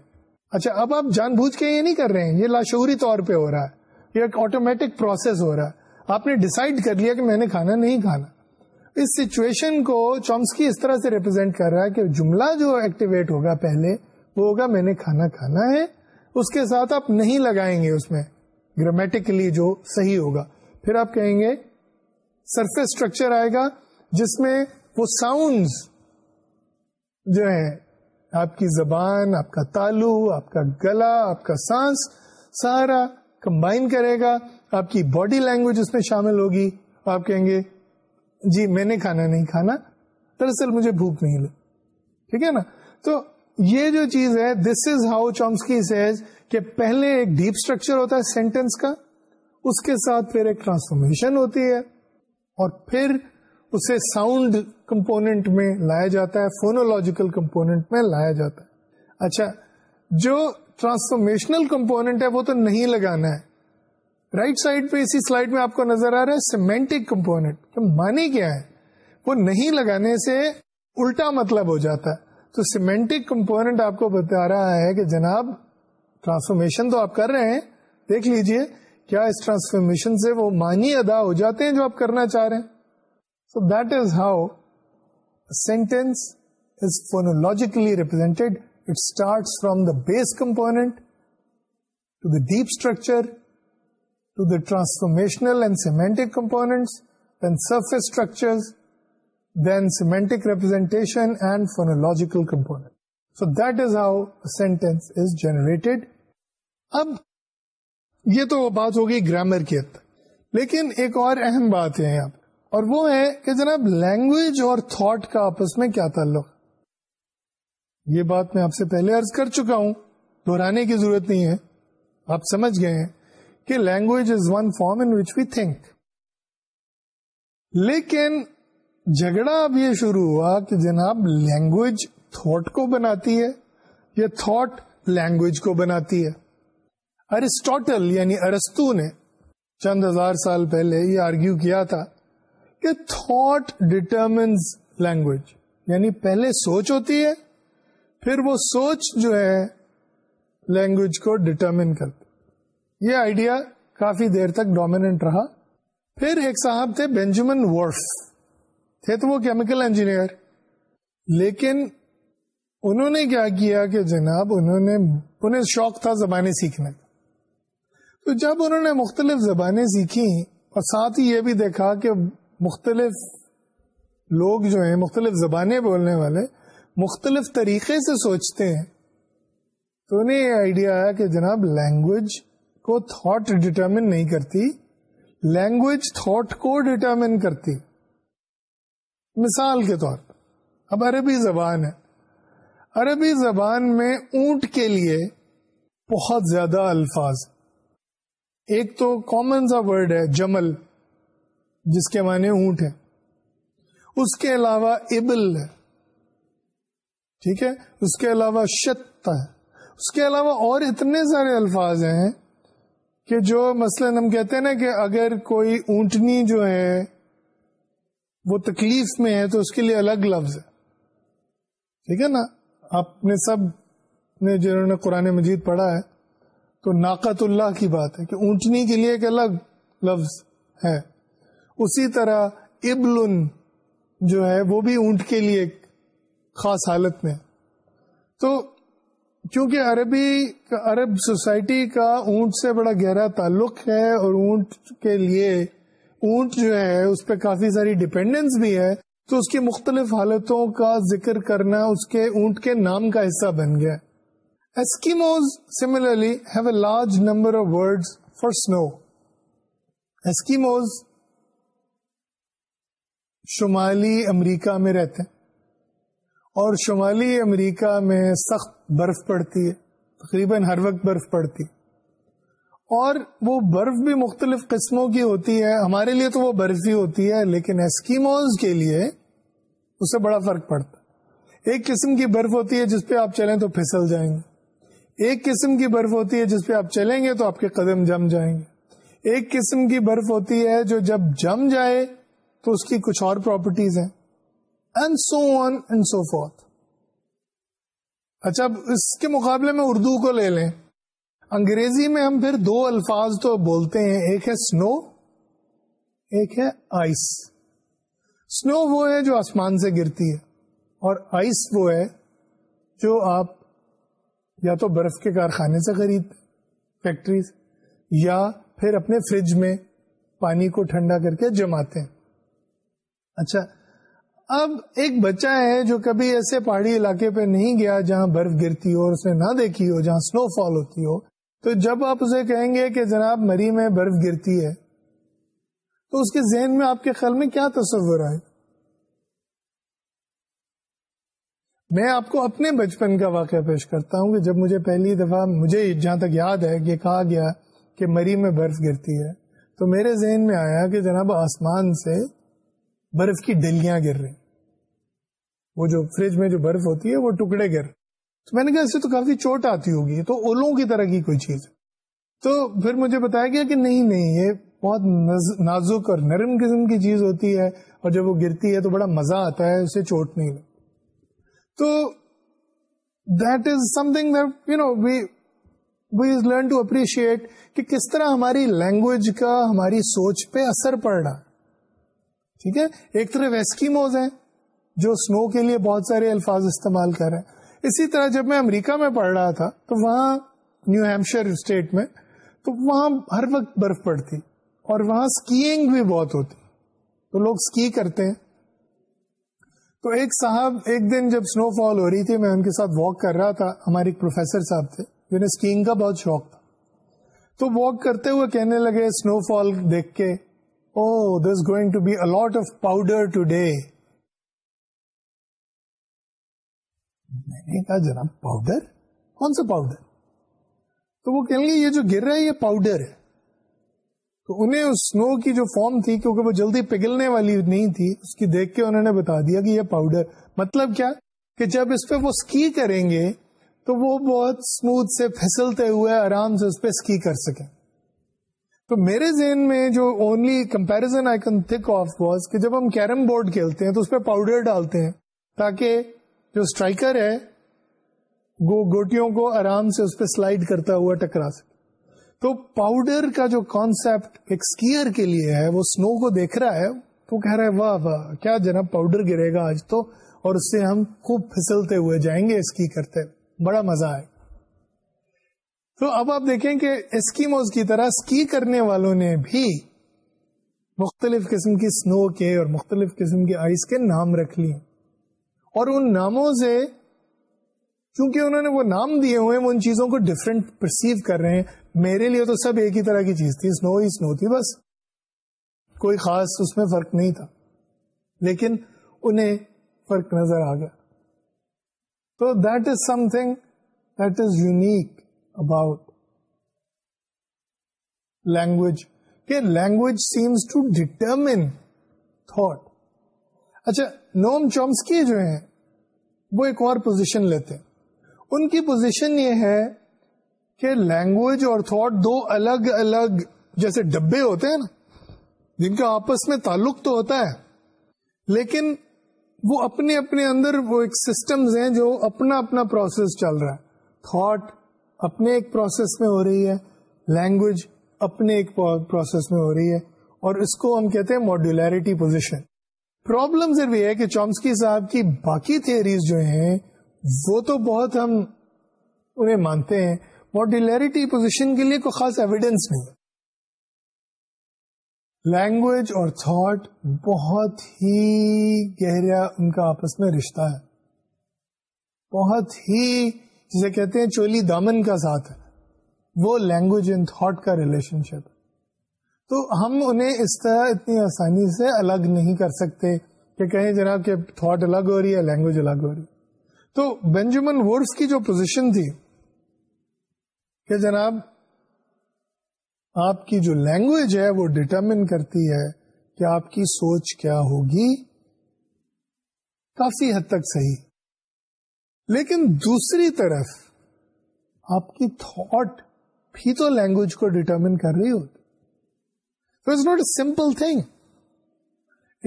اچھا اب آپ جان بوجھ کے یہ نہیں کر رہے ہیں یہ لاشوری طور پہ ہو رہا ہے یہ ایک آٹومیٹک پروسیس ہو رہا ہے آپ نے ڈسائڈ کر لیا کہ میں نے کھانا نہیں کھانا اس سچویشن کو چومسکی اس طرح سے ریپرزینٹ کر رہا ہے کہ جملہ جو ایکٹیویٹ ہوگا پہلے وہ ہوگا میں نے کھانا کھانا ہے اس کے ساتھ آپ نہیں لگائیں گے اس میں گرامیٹکلی جو صحیح ہوگا پھر آپ کہیں گے سرفیس اسٹرکچر آئے گا جس میں وہ ساؤنڈ جو ہیں آپ کی زبان آپ کا تالو آپ کا گلا آپ کا سانس سارا کمبائن کرے گا آپ کی باڈی لینگویج اس میں شامل ہوگی آپ کہیں گے جی میں نے کھانا نہیں کھانا دراصل مجھے بھوک نہیں لگ ٹھیک ہے نا تو یہ جو چیز ہے this is how Chomsky says کہ پہلے ایک ڈیپ اسٹرکچر ہوتا ہے سینٹینس کا اس کے ساتھ پھر ایک ٹرانسفارمیشن ہوتی ہے اور پھر اسے ساؤنڈ کمپوننٹ میں لایا جاتا ہے فونولوجیکل کمپوننٹ میں لایا جاتا ہے اچھا جو ٹرانسفارمیشنل کمپوننٹ ہے وہ تو نہیں لگانا ہے رائٹ سائڈ پہ اسی سلائڈ میں آپ کو نظر آ رہا ہے سیمینٹک کمپوننٹ مانی کیا ہے وہ نہیں لگانے سے الٹا مطلب ہو جاتا ہے تو سیمینٹک کمپوننٹ آپ کو بتا رہا ہے کہ جناب ٹرانسفارمیشن تو آپ کر رہے ہیں دیکھ لیجئے کیا اس ٹرانسفارمیشن سے وہ معنی ادا ہو جاتے ہیں جو آپ کرنا چاہ رہے ہیں so that is how sentence is phonologically represented it start from the base component to the deep structure to the transformational and semantic components then surface structures then semantic representation and phonological component so that is how sentence is generated اب یہ تو بات ہوگی grammar کی حد لیکن ایک اور اہم بات ہے یہاں اور وہ ہے کہ جناب لینگویج اور تھاٹ کا آپس میں کیا تعلق یہ بات میں آپ سے پہلے ارض کر چکا ہوں دہرانے کی ضرورت نہیں ہے آپ سمجھ گئے ہیں کہ language is one form in which we think لیکن جھگڑا اب یہ شروع ہوا کہ جناب لینگویج تھاٹ کو بناتی ہے یا تھاٹ لینگویج کو بناتی ہے ارسٹوٹل یعنی ارستو نے چند ہزار سال پہلے یہ آرگیو کیا تھا کہ ڈٹرمنز لینگویج لینگویج یعنی پہلے سوچ سوچ ہوتی ہے ہے پھر وہ جو کو ڈٹرمن کرتی یہ آئیڈیا کافی دیر تک ڈومیننٹ رہا پھر ایک صاحب تھے بینجمن وارف تھے تو وہ کیمیکل انجینئر لیکن انہوں نے کیا کیا کہ جناب انہوں نے انہیں شوق تھا زبانیں سیکھنے کا تو جب انہوں نے مختلف زبانیں سیکھی اور ساتھ ہی یہ بھی دیکھا کہ مختلف لوگ جو ہیں مختلف زبانیں بولنے والے مختلف طریقے سے سوچتے ہیں تو انہیں یہ آئیڈیا آیا کہ جناب لینگویج کو تھاٹ ڈیٹرمن نہیں کرتی لینگویج تھاٹ کو ڈیٹرمن کرتی مثال کے طور اب عربی زبان ہے عربی زبان میں اونٹ کے لیے بہت زیادہ الفاظ ایک تو کامن سا ورڈ ہے جمل جس کے معنی اونٹ ہے اس کے علاوہ ابل ہے ٹھیک ہے اس کے علاوہ شت ہے اس کے علاوہ اور اتنے سارے الفاظ ہیں کہ جو مثلا ہم کہتے ہیں نا کہ اگر کوئی اونٹنی جو ہے وہ تکلیف میں ہے تو اس کے لیے الگ لفظ ہے ٹھیک ہے نا آپ نے سب نے جنہوں نے قرآن مجید پڑھا ہے تو ناقت اللہ کی بات ہے کہ اونٹنی کے لیے ایک الگ لفظ ہے اسی طرح ابلن جو ہے وہ بھی اونٹ کے لیے ایک خاص حالت میں تو کیونکہ عربی عرب سوسائٹی کا اونٹ سے بڑا گہرا تعلق ہے اور اونٹ کے لیے اونٹ جو ہے اس پہ کافی ساری ڈپینڈنس بھی ہے تو اس کی مختلف حالتوں کا ذکر کرنا اس کے اونٹ کے نام کا حصہ بن گیا Eskimos similarly have a large number of words for snow. Eskimos شمالی امریکہ میں رہتے ہیں اور شمالی امریکہ میں سخت برف پڑتی ہے تقریباً ہر وقت برف پڑتی ہے اور وہ برف بھی مختلف قسموں کی ہوتی ہے ہمارے لیے تو وہ برف ہی ہوتی ہے لیکن اسکیموز کے لیے اس سے بڑا فرق پڑتا ہے ایک قسم کی برف ہوتی ہے جس پہ آپ چلیں تو پھسل جائیں گے ایک قسم کی برف ہوتی ہے جس پہ آپ چلیں گے تو آپ کے قدم جم جائیں گے ایک قسم کی برف ہوتی ہے جو جب جم جائے تو اس کی کچھ اور پراپرٹیز ہیں and and so so on اچھا اس کے مقابلے میں اردو کو لے لیں انگریزی میں ہم پھر دو الفاظ تو بولتے ہیں ایک ہے سنو ایک ہے آئس سنو وہ ہے جو آسمان سے گرتی ہے اور آئس وہ ہے جو آپ یا تو برف کے کارخانے سے خریدتے فیکٹریز یا پھر اپنے فریج میں پانی کو ٹھنڈا کر کے جماتے ہیں اچھا اب ایک بچہ ہے جو کبھی ایسے پہاڑی علاقے پہ نہیں گیا جہاں برف گرتی ہو اور اسے نہ دیکھی ہو جہاں سنو فال ہوتی ہو تو جب آپ اسے کہیں گے کہ جناب مری میں برف گرتی ہے تو اس کے ذہن میں آپ کے خیال میں کیا تصور آئے میں آپ کو اپنے بچپن کا واقعہ پیش کرتا ہوں کہ جب مجھے پہلی دفعہ مجھے جہاں تک یاد ہے کہ کہا گیا کہ مری میں برف گرتی ہے تو میرے ذہن میں آیا کہ جناب آسمان سے برف کی ڈلیاں گر رہی وہ جو فریج میں جو برف ہوتی ہے وہ ٹکڑے گر تو میں نے کہا اسے تو کافی چوٹ آتی ہوگی تو اولوں کی طرح کی کوئی چیز تو پھر مجھے بتایا گیا کہ نہیں نہیں یہ بہت نازک اور نرم قسم کی چیز ہوتی ہے اور جب وہ گرتی ہے تو بڑا مزہ آتا ہے اسے چوٹ نہیں لگتی تو that is something you know we we is learn to appreciate کہ کس طرح ہماری لینگویج کا ہماری سوچ پہ اثر پڑ رہا ٹھیک ہے ایک طرح ویسکیموز ہیں جو سنو کے لیے بہت سارے الفاظ استعمال کر رہے ہیں اسی طرح جب میں امریکہ میں پڑھ رہا تھا تو وہاں نیو ہیمپشر اسٹیٹ میں تو وہاں ہر وقت برف پڑتی اور وہاں اسکیئنگ بھی بہت ہوتی تو لوگ اسکی کرتے ہیں تو ایک صاحب ایک دن جب سنو فال ہو رہی تھی میں ان کے ساتھ واک کر رہا تھا ہمارے ایک پروفیسر صاحب تھے جنہیں اسکیئنگ کا بہت شوق تھا تو واک کرتے ہوئے کہنے لگے سنو فال دیکھ کے او this going to be a lot of powder today میں نے کہا جناب پاؤڈر کون سا پاؤڈر تو وہ گے یہ جو گر رہا ہے یہ پاؤڈر ہے تو انہیں اس سنو کی جو فارم تھی کیونکہ وہ جلدی پگھلنے والی نہیں تھی اس کی دیکھ کے انہوں نے بتا دیا کہ یہ پاؤڈر مطلب کیا کہ جب اس پہ وہ اسکی کریں گے تو وہ بہت اسموتھ سے پھسلتے ہوئے آرام سے اس پہ کر تو میرے ذہن میں جو only comparison I can think of was کہ جب ہم کیرم بورڈ کھیلتے ہیں تو اس پہ پاؤڈر ڈالتے ہیں تاکہ جو اسٹرائکر ہے وہ گوٹیوں کو آرام سے اس پہ سلائڈ کرتا ہوا ٹکرا سکے تو پاؤڈر کا جو کانسپٹ ایک اسکیئر کے لیے ہے وہ سنو کو دیکھ رہا ہے تو کہہ رہا ہے واہ واہ کیا جناب پاؤڈر گرے گا آج تو اور اس سے ہم خوب پھسلتے ہوئے جائیں گے اسکی کرتے بڑا مزہ آئے تو اب آپ دیکھیں کہ اسکیموز کی طرح اسکی کرنے والوں نے بھی مختلف قسم کی سنو کے اور مختلف قسم کے آئس کے نام رکھ لی اور ان ناموں سے چونکہ انہوں نے وہ نام دیے ہوئے ہیں وہ ان چیزوں کو ڈفرینٹ پرسیو کر رہے ہیں میرے لیے تو سب ایک ہی طرح کی چیز تھی سنو ہی سنو تھی بس کوئی خاص اس میں فرق نہیں تھا لیکن انہیں فرق نظر آ گیا تو that is something that is unique about language کہ language seems to determine thought اچھا نوم چومسکی جو ہیں وہ ایک اور پوزیشن لیتے ہیں ان کی پوزیشن یہ ہے کہ لینگویج اور تھاٹ دو الگ الگ جیسے ڈبے ہوتے ہیں نا جن کا آپس میں تعلق تو ہوتا ہے لیکن وہ اپنے اپنے اندر وہ ایک سسٹمز ہیں جو اپنا اپنا پروسیس چل رہا ہے تھاٹ اپنے ایک پروسیس میں ہو رہی ہے لینگویج اپنے ایک پروسیس میں ہو رہی ہے اور اس کو ہم کہتے ہیں ماڈیولیرٹی پوزیشن پرابلم صرف یہ ہے کہ چومسکی صاحب کی باقی تھیوریز جو ہیں وہ تو بہت ہم انہیں مانتے ہیں ماڈیولیرٹی پوزیشن کے لیے کوئی خاص ایویڈینس نہیں لینگویج اور تھاٹ بہت ہی گہرا ان کا آپس میں رشتہ ہے بہت ہی جسے کہتے ہیں چولی دامن کا ساتھ ہے وہ لینگویج اینڈ تھاٹ کا ریلیشن شپ تو ہم انہیں اس طرح اتنی آسانی سے الگ نہیں کر سکتے کہ کہیں جناب کہ تھاٹ الگ ہو رہی ہے لینگویج الگ ہو رہی ہے تو بینجومن وورڈس کی جو پوزیشن تھی کہ جناب آپ کی جو لینگویج ہے وہ ڈٹرمن کرتی ہے کہ آپ کی سوچ کیا ہوگی کافی حد تک صحیح لیکن دوسری طرف آپ کی تھاٹ بھی تو لینگویج کو ڈٹرمن کر رہی ہوتی تو it's not a simple thing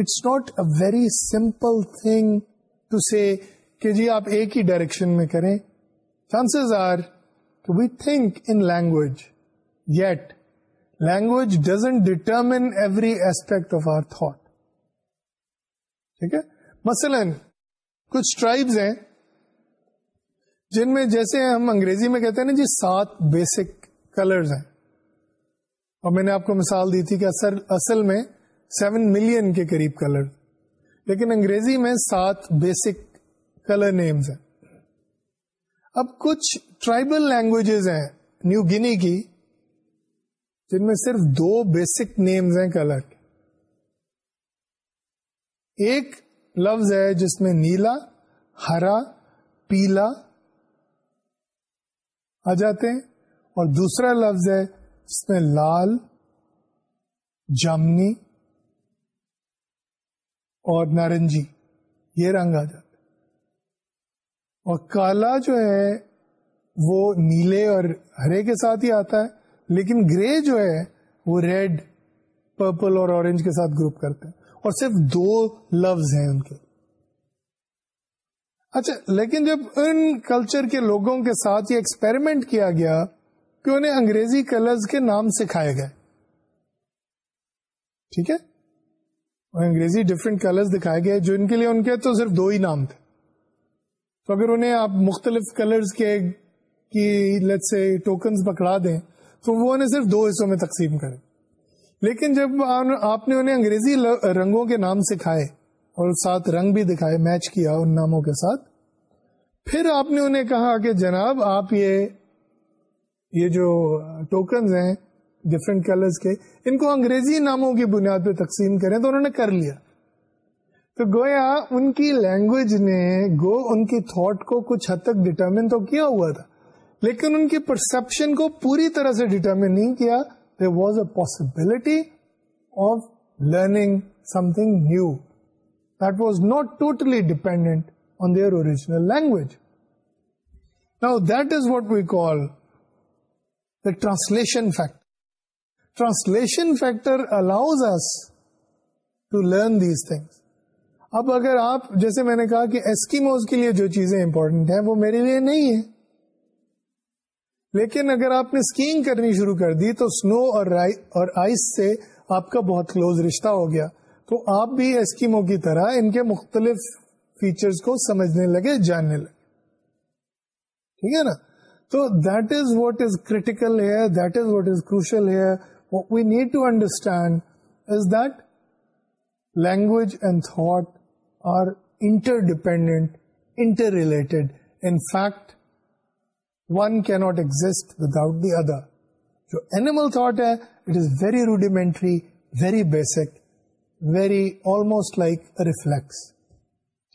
it's not a very simple thing to say کہ جی آپ ایک ہی ڈائریکشن میں کریں چانسز آر کہ we think in language yet language doesn't determine every aspect of our thought ٹھیک ہے مثلاً کچھ ٹرائبز ہیں جن میں جیسے ہم انگریزی میں کہتے ہیں نا جی سات بیسک کلرز ہیں اور میں نے آپ کو مثال دی تھی کہ اصل اصل میں سیون ملین کے قریب کلر لیکن انگریزی میں سات بیسک کلر نیمز ہیں اب کچھ ٹرائبل لینگویجز ہیں نیو گنی کی جن میں صرف دو بیسک نیمز ہیں کلر ایک لفظ ہے جس میں نیلا ہرا پیلا آ جاتے ہیں اور دوسرا لفظ ہے جس میں لال جامنی اور نارنجی یہ رنگ آ جاتے اور کالا جو ہے وہ نیلے اور ہرے کے ساتھ ہی آتا ہے لیکن گرے جو ہے وہ ریڈ پرپل اور اورنج کے ساتھ گروپ کرتے ہیں اور صرف دو لفظ ہیں ان کے اچھا لیکن جب ان کلچر کے لوگوں کے ساتھ یہ ایکسپیریمنٹ کیا گیا کہ انہیں انگریزی کلرز کے نام سکھائے گئے ٹھیک ہے انگریزی ڈفرینٹ کلرز دکھائے گئے جو ان کے لیے ان کے تو صرف دو ہی نام تھے تو اگر انہیں آپ مختلف کلرز کے لت سے ٹوکنس پکڑا دیں تو وہ انہیں صرف دو حصوں میں تقسیم کرے لیکن جب آپ نے انہیں انگریزی رنگوں کے نام سکھائے اور ساتھ رنگ بھی دکھائے میچ کیا ان ناموں کے ساتھ پھر آپ نے انہیں کہا کہ جناب آپ یہ یہ جو ٹوکنز ہیں ڈفرینٹ کلرز کے ان کو انگریزی ناموں کی بنیاد پہ تقسیم کریں تو انہوں نے کر لیا تو گویا ان کی لینگویج نے گو ان کی تھاٹ کو کچھ حد تک ڈٹرمن تو کیا ہوا تھا لیکن ان کی پرسپشن کو پوری طرح سے ڈیٹرمن نہیں کیا they was a possibility of learning something new that was not totally dependent on their original language now that is what we call the translation factor translation factor allows us to learn these things اب اگر آپ جیسے میں نے کہا کہ ایسکیموز کے لیے جو چیزیں امپورٹنٹ ہیں وہ میرے لیے نہیں ہے لیکن اگر آپ نے اسکیئنگ کرنی شروع کر دی تو سنو اور اور آئس سے آپ کا بہت کلوز رشتہ ہو گیا تو آپ بھی اسکیموں کی طرح ان کے مختلف فیچرز کو سمجھنے لگے جاننے لگے ٹھیک ہے نا تو that is what is critical ہے that is what is crucial ہے need to understand is that language and thought are interdependent interrelated in fact one can not exist without the other جو اینیمل تھاٹ ہے it is very rudimentary very basic very almost like reflex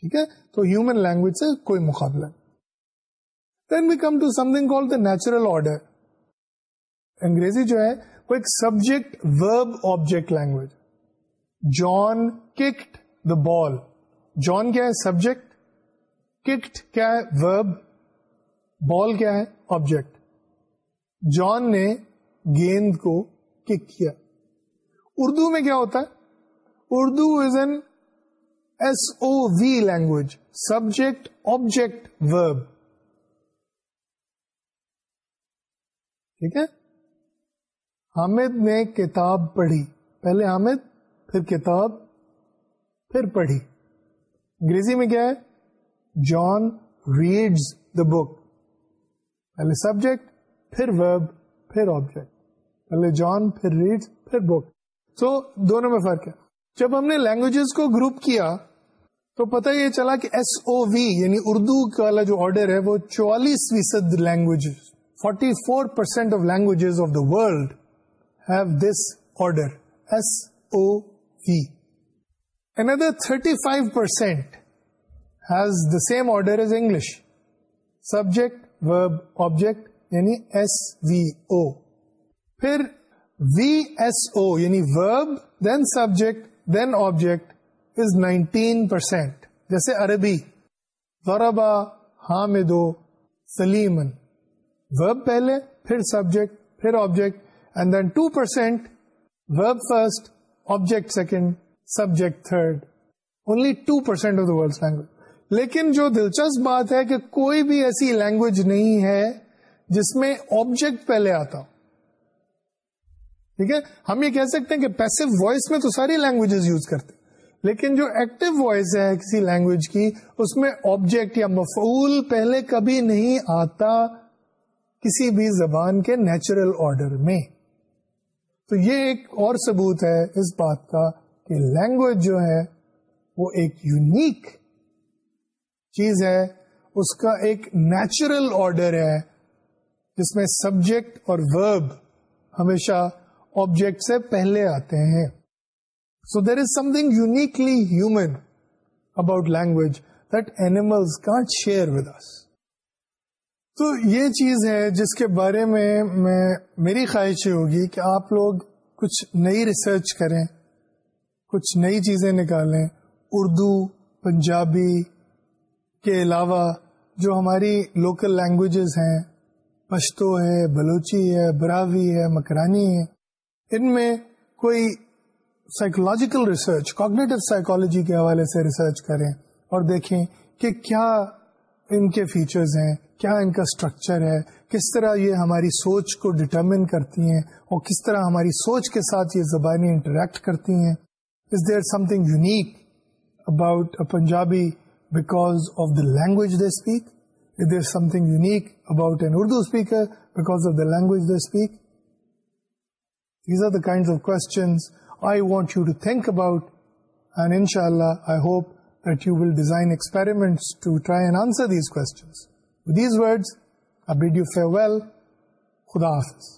ٹھیک ہے تو human language سے کوئی مقابلہ then we come to something call the natural order انگریزی جو ہے وہ ایک subject verb object language John kicked the ball John کیا ہے سبجیکٹ کیا ہے ورب بال کیا ہے آبجیکٹ جان نے گیند کو کک کیا اردو میں کیا ہوتا ہے Urdu is an S O V language subject object verb ٹھیک ہے حامد نے کتاب پڑھی پہلے حامد پھر کتاب پھر پڑھی انگریزی میں کیا ہے جان ریڈز دا بک پہلے سبجیکٹ پھر ورب پھر آبجیکٹ پہلے جان پھر ریڈ پھر بک سو دونوں میں فرق ہے جب ہم نے لینگویجز کو گروپ کیا تو پتا یہ چلا کہ ایس او وی یعنی اردو والا جو آرڈر ہے وہ چوالیس فیصد language forty four percent of languages of the world have this order S O V other thirty five percent has the same order as English subject object یعنی S V O پھر V S O یعنی subject then object as nineteen percent جیسے عربی وربا حامدو سلیمن ورب پہلے پھر subject پھر object and then two percent verb first object second subject third only two percent of the world language لیکن جو دلچسپ بات ہے کہ کوئی بھی ایسی لینگویج نہیں ہے جس میں آبجیکٹ پہلے آتا ٹھیک ہے ہم یہ کہہ سکتے ہیں کہ پیسو وائس میں تو ساری لینگویجز یوز کرتے لیکن جو ایکٹیو وائس ہے کسی لینگویج کی اس میں آبجیکٹ یا مفعول پہلے کبھی نہیں آتا کسی بھی زبان کے نیچرل آرڈر میں تو یہ ایک اور ثبوت ہے اس بات کا کہ لینگویج جو ہے وہ ایک یونیک چیز ہے اس کا ایک نیچرل آرڈر ہے جس میں سبجیکٹ اور ورب ہمیشہ آبجیکٹ سے پہلے آتے ہیں so there is something uniquely human about language that animal can't share with تو یہ چیز ہے جس کے بارے میں میں میری خواہش یہ ہوگی کہ آپ لوگ کچھ نئی ریسرچ کریں کچھ نئی چیزیں نکالیں اردو پنجابی کے علاوہ جو ہماری لوکل لینگویجز ہیں پشتو ہے بلوچی ہے براوی ہے مکرانی ہے ان میں کوئی سائیکولوجیکل ریسرچ کوگنیٹو سائیکالوجی کے حوالے سے ریسرچ کریں اور دیکھیں کہ کیا ان کے فیچرز ہیں کیا ان کا اسٹرکچر ہے کس طرح یہ ہماری سوچ کو ڈٹرمن کرتی ہیں اور کس طرح ہماری سوچ کے ساتھ یہ زبانیں انٹریکٹ کرتی ہیں is there something unique about Punjabi because of the language they speak something unique about and Urdu speaker language they speak these are the kinds of کوئی want you to think about and ان شاء اللہ these well خدا حافظ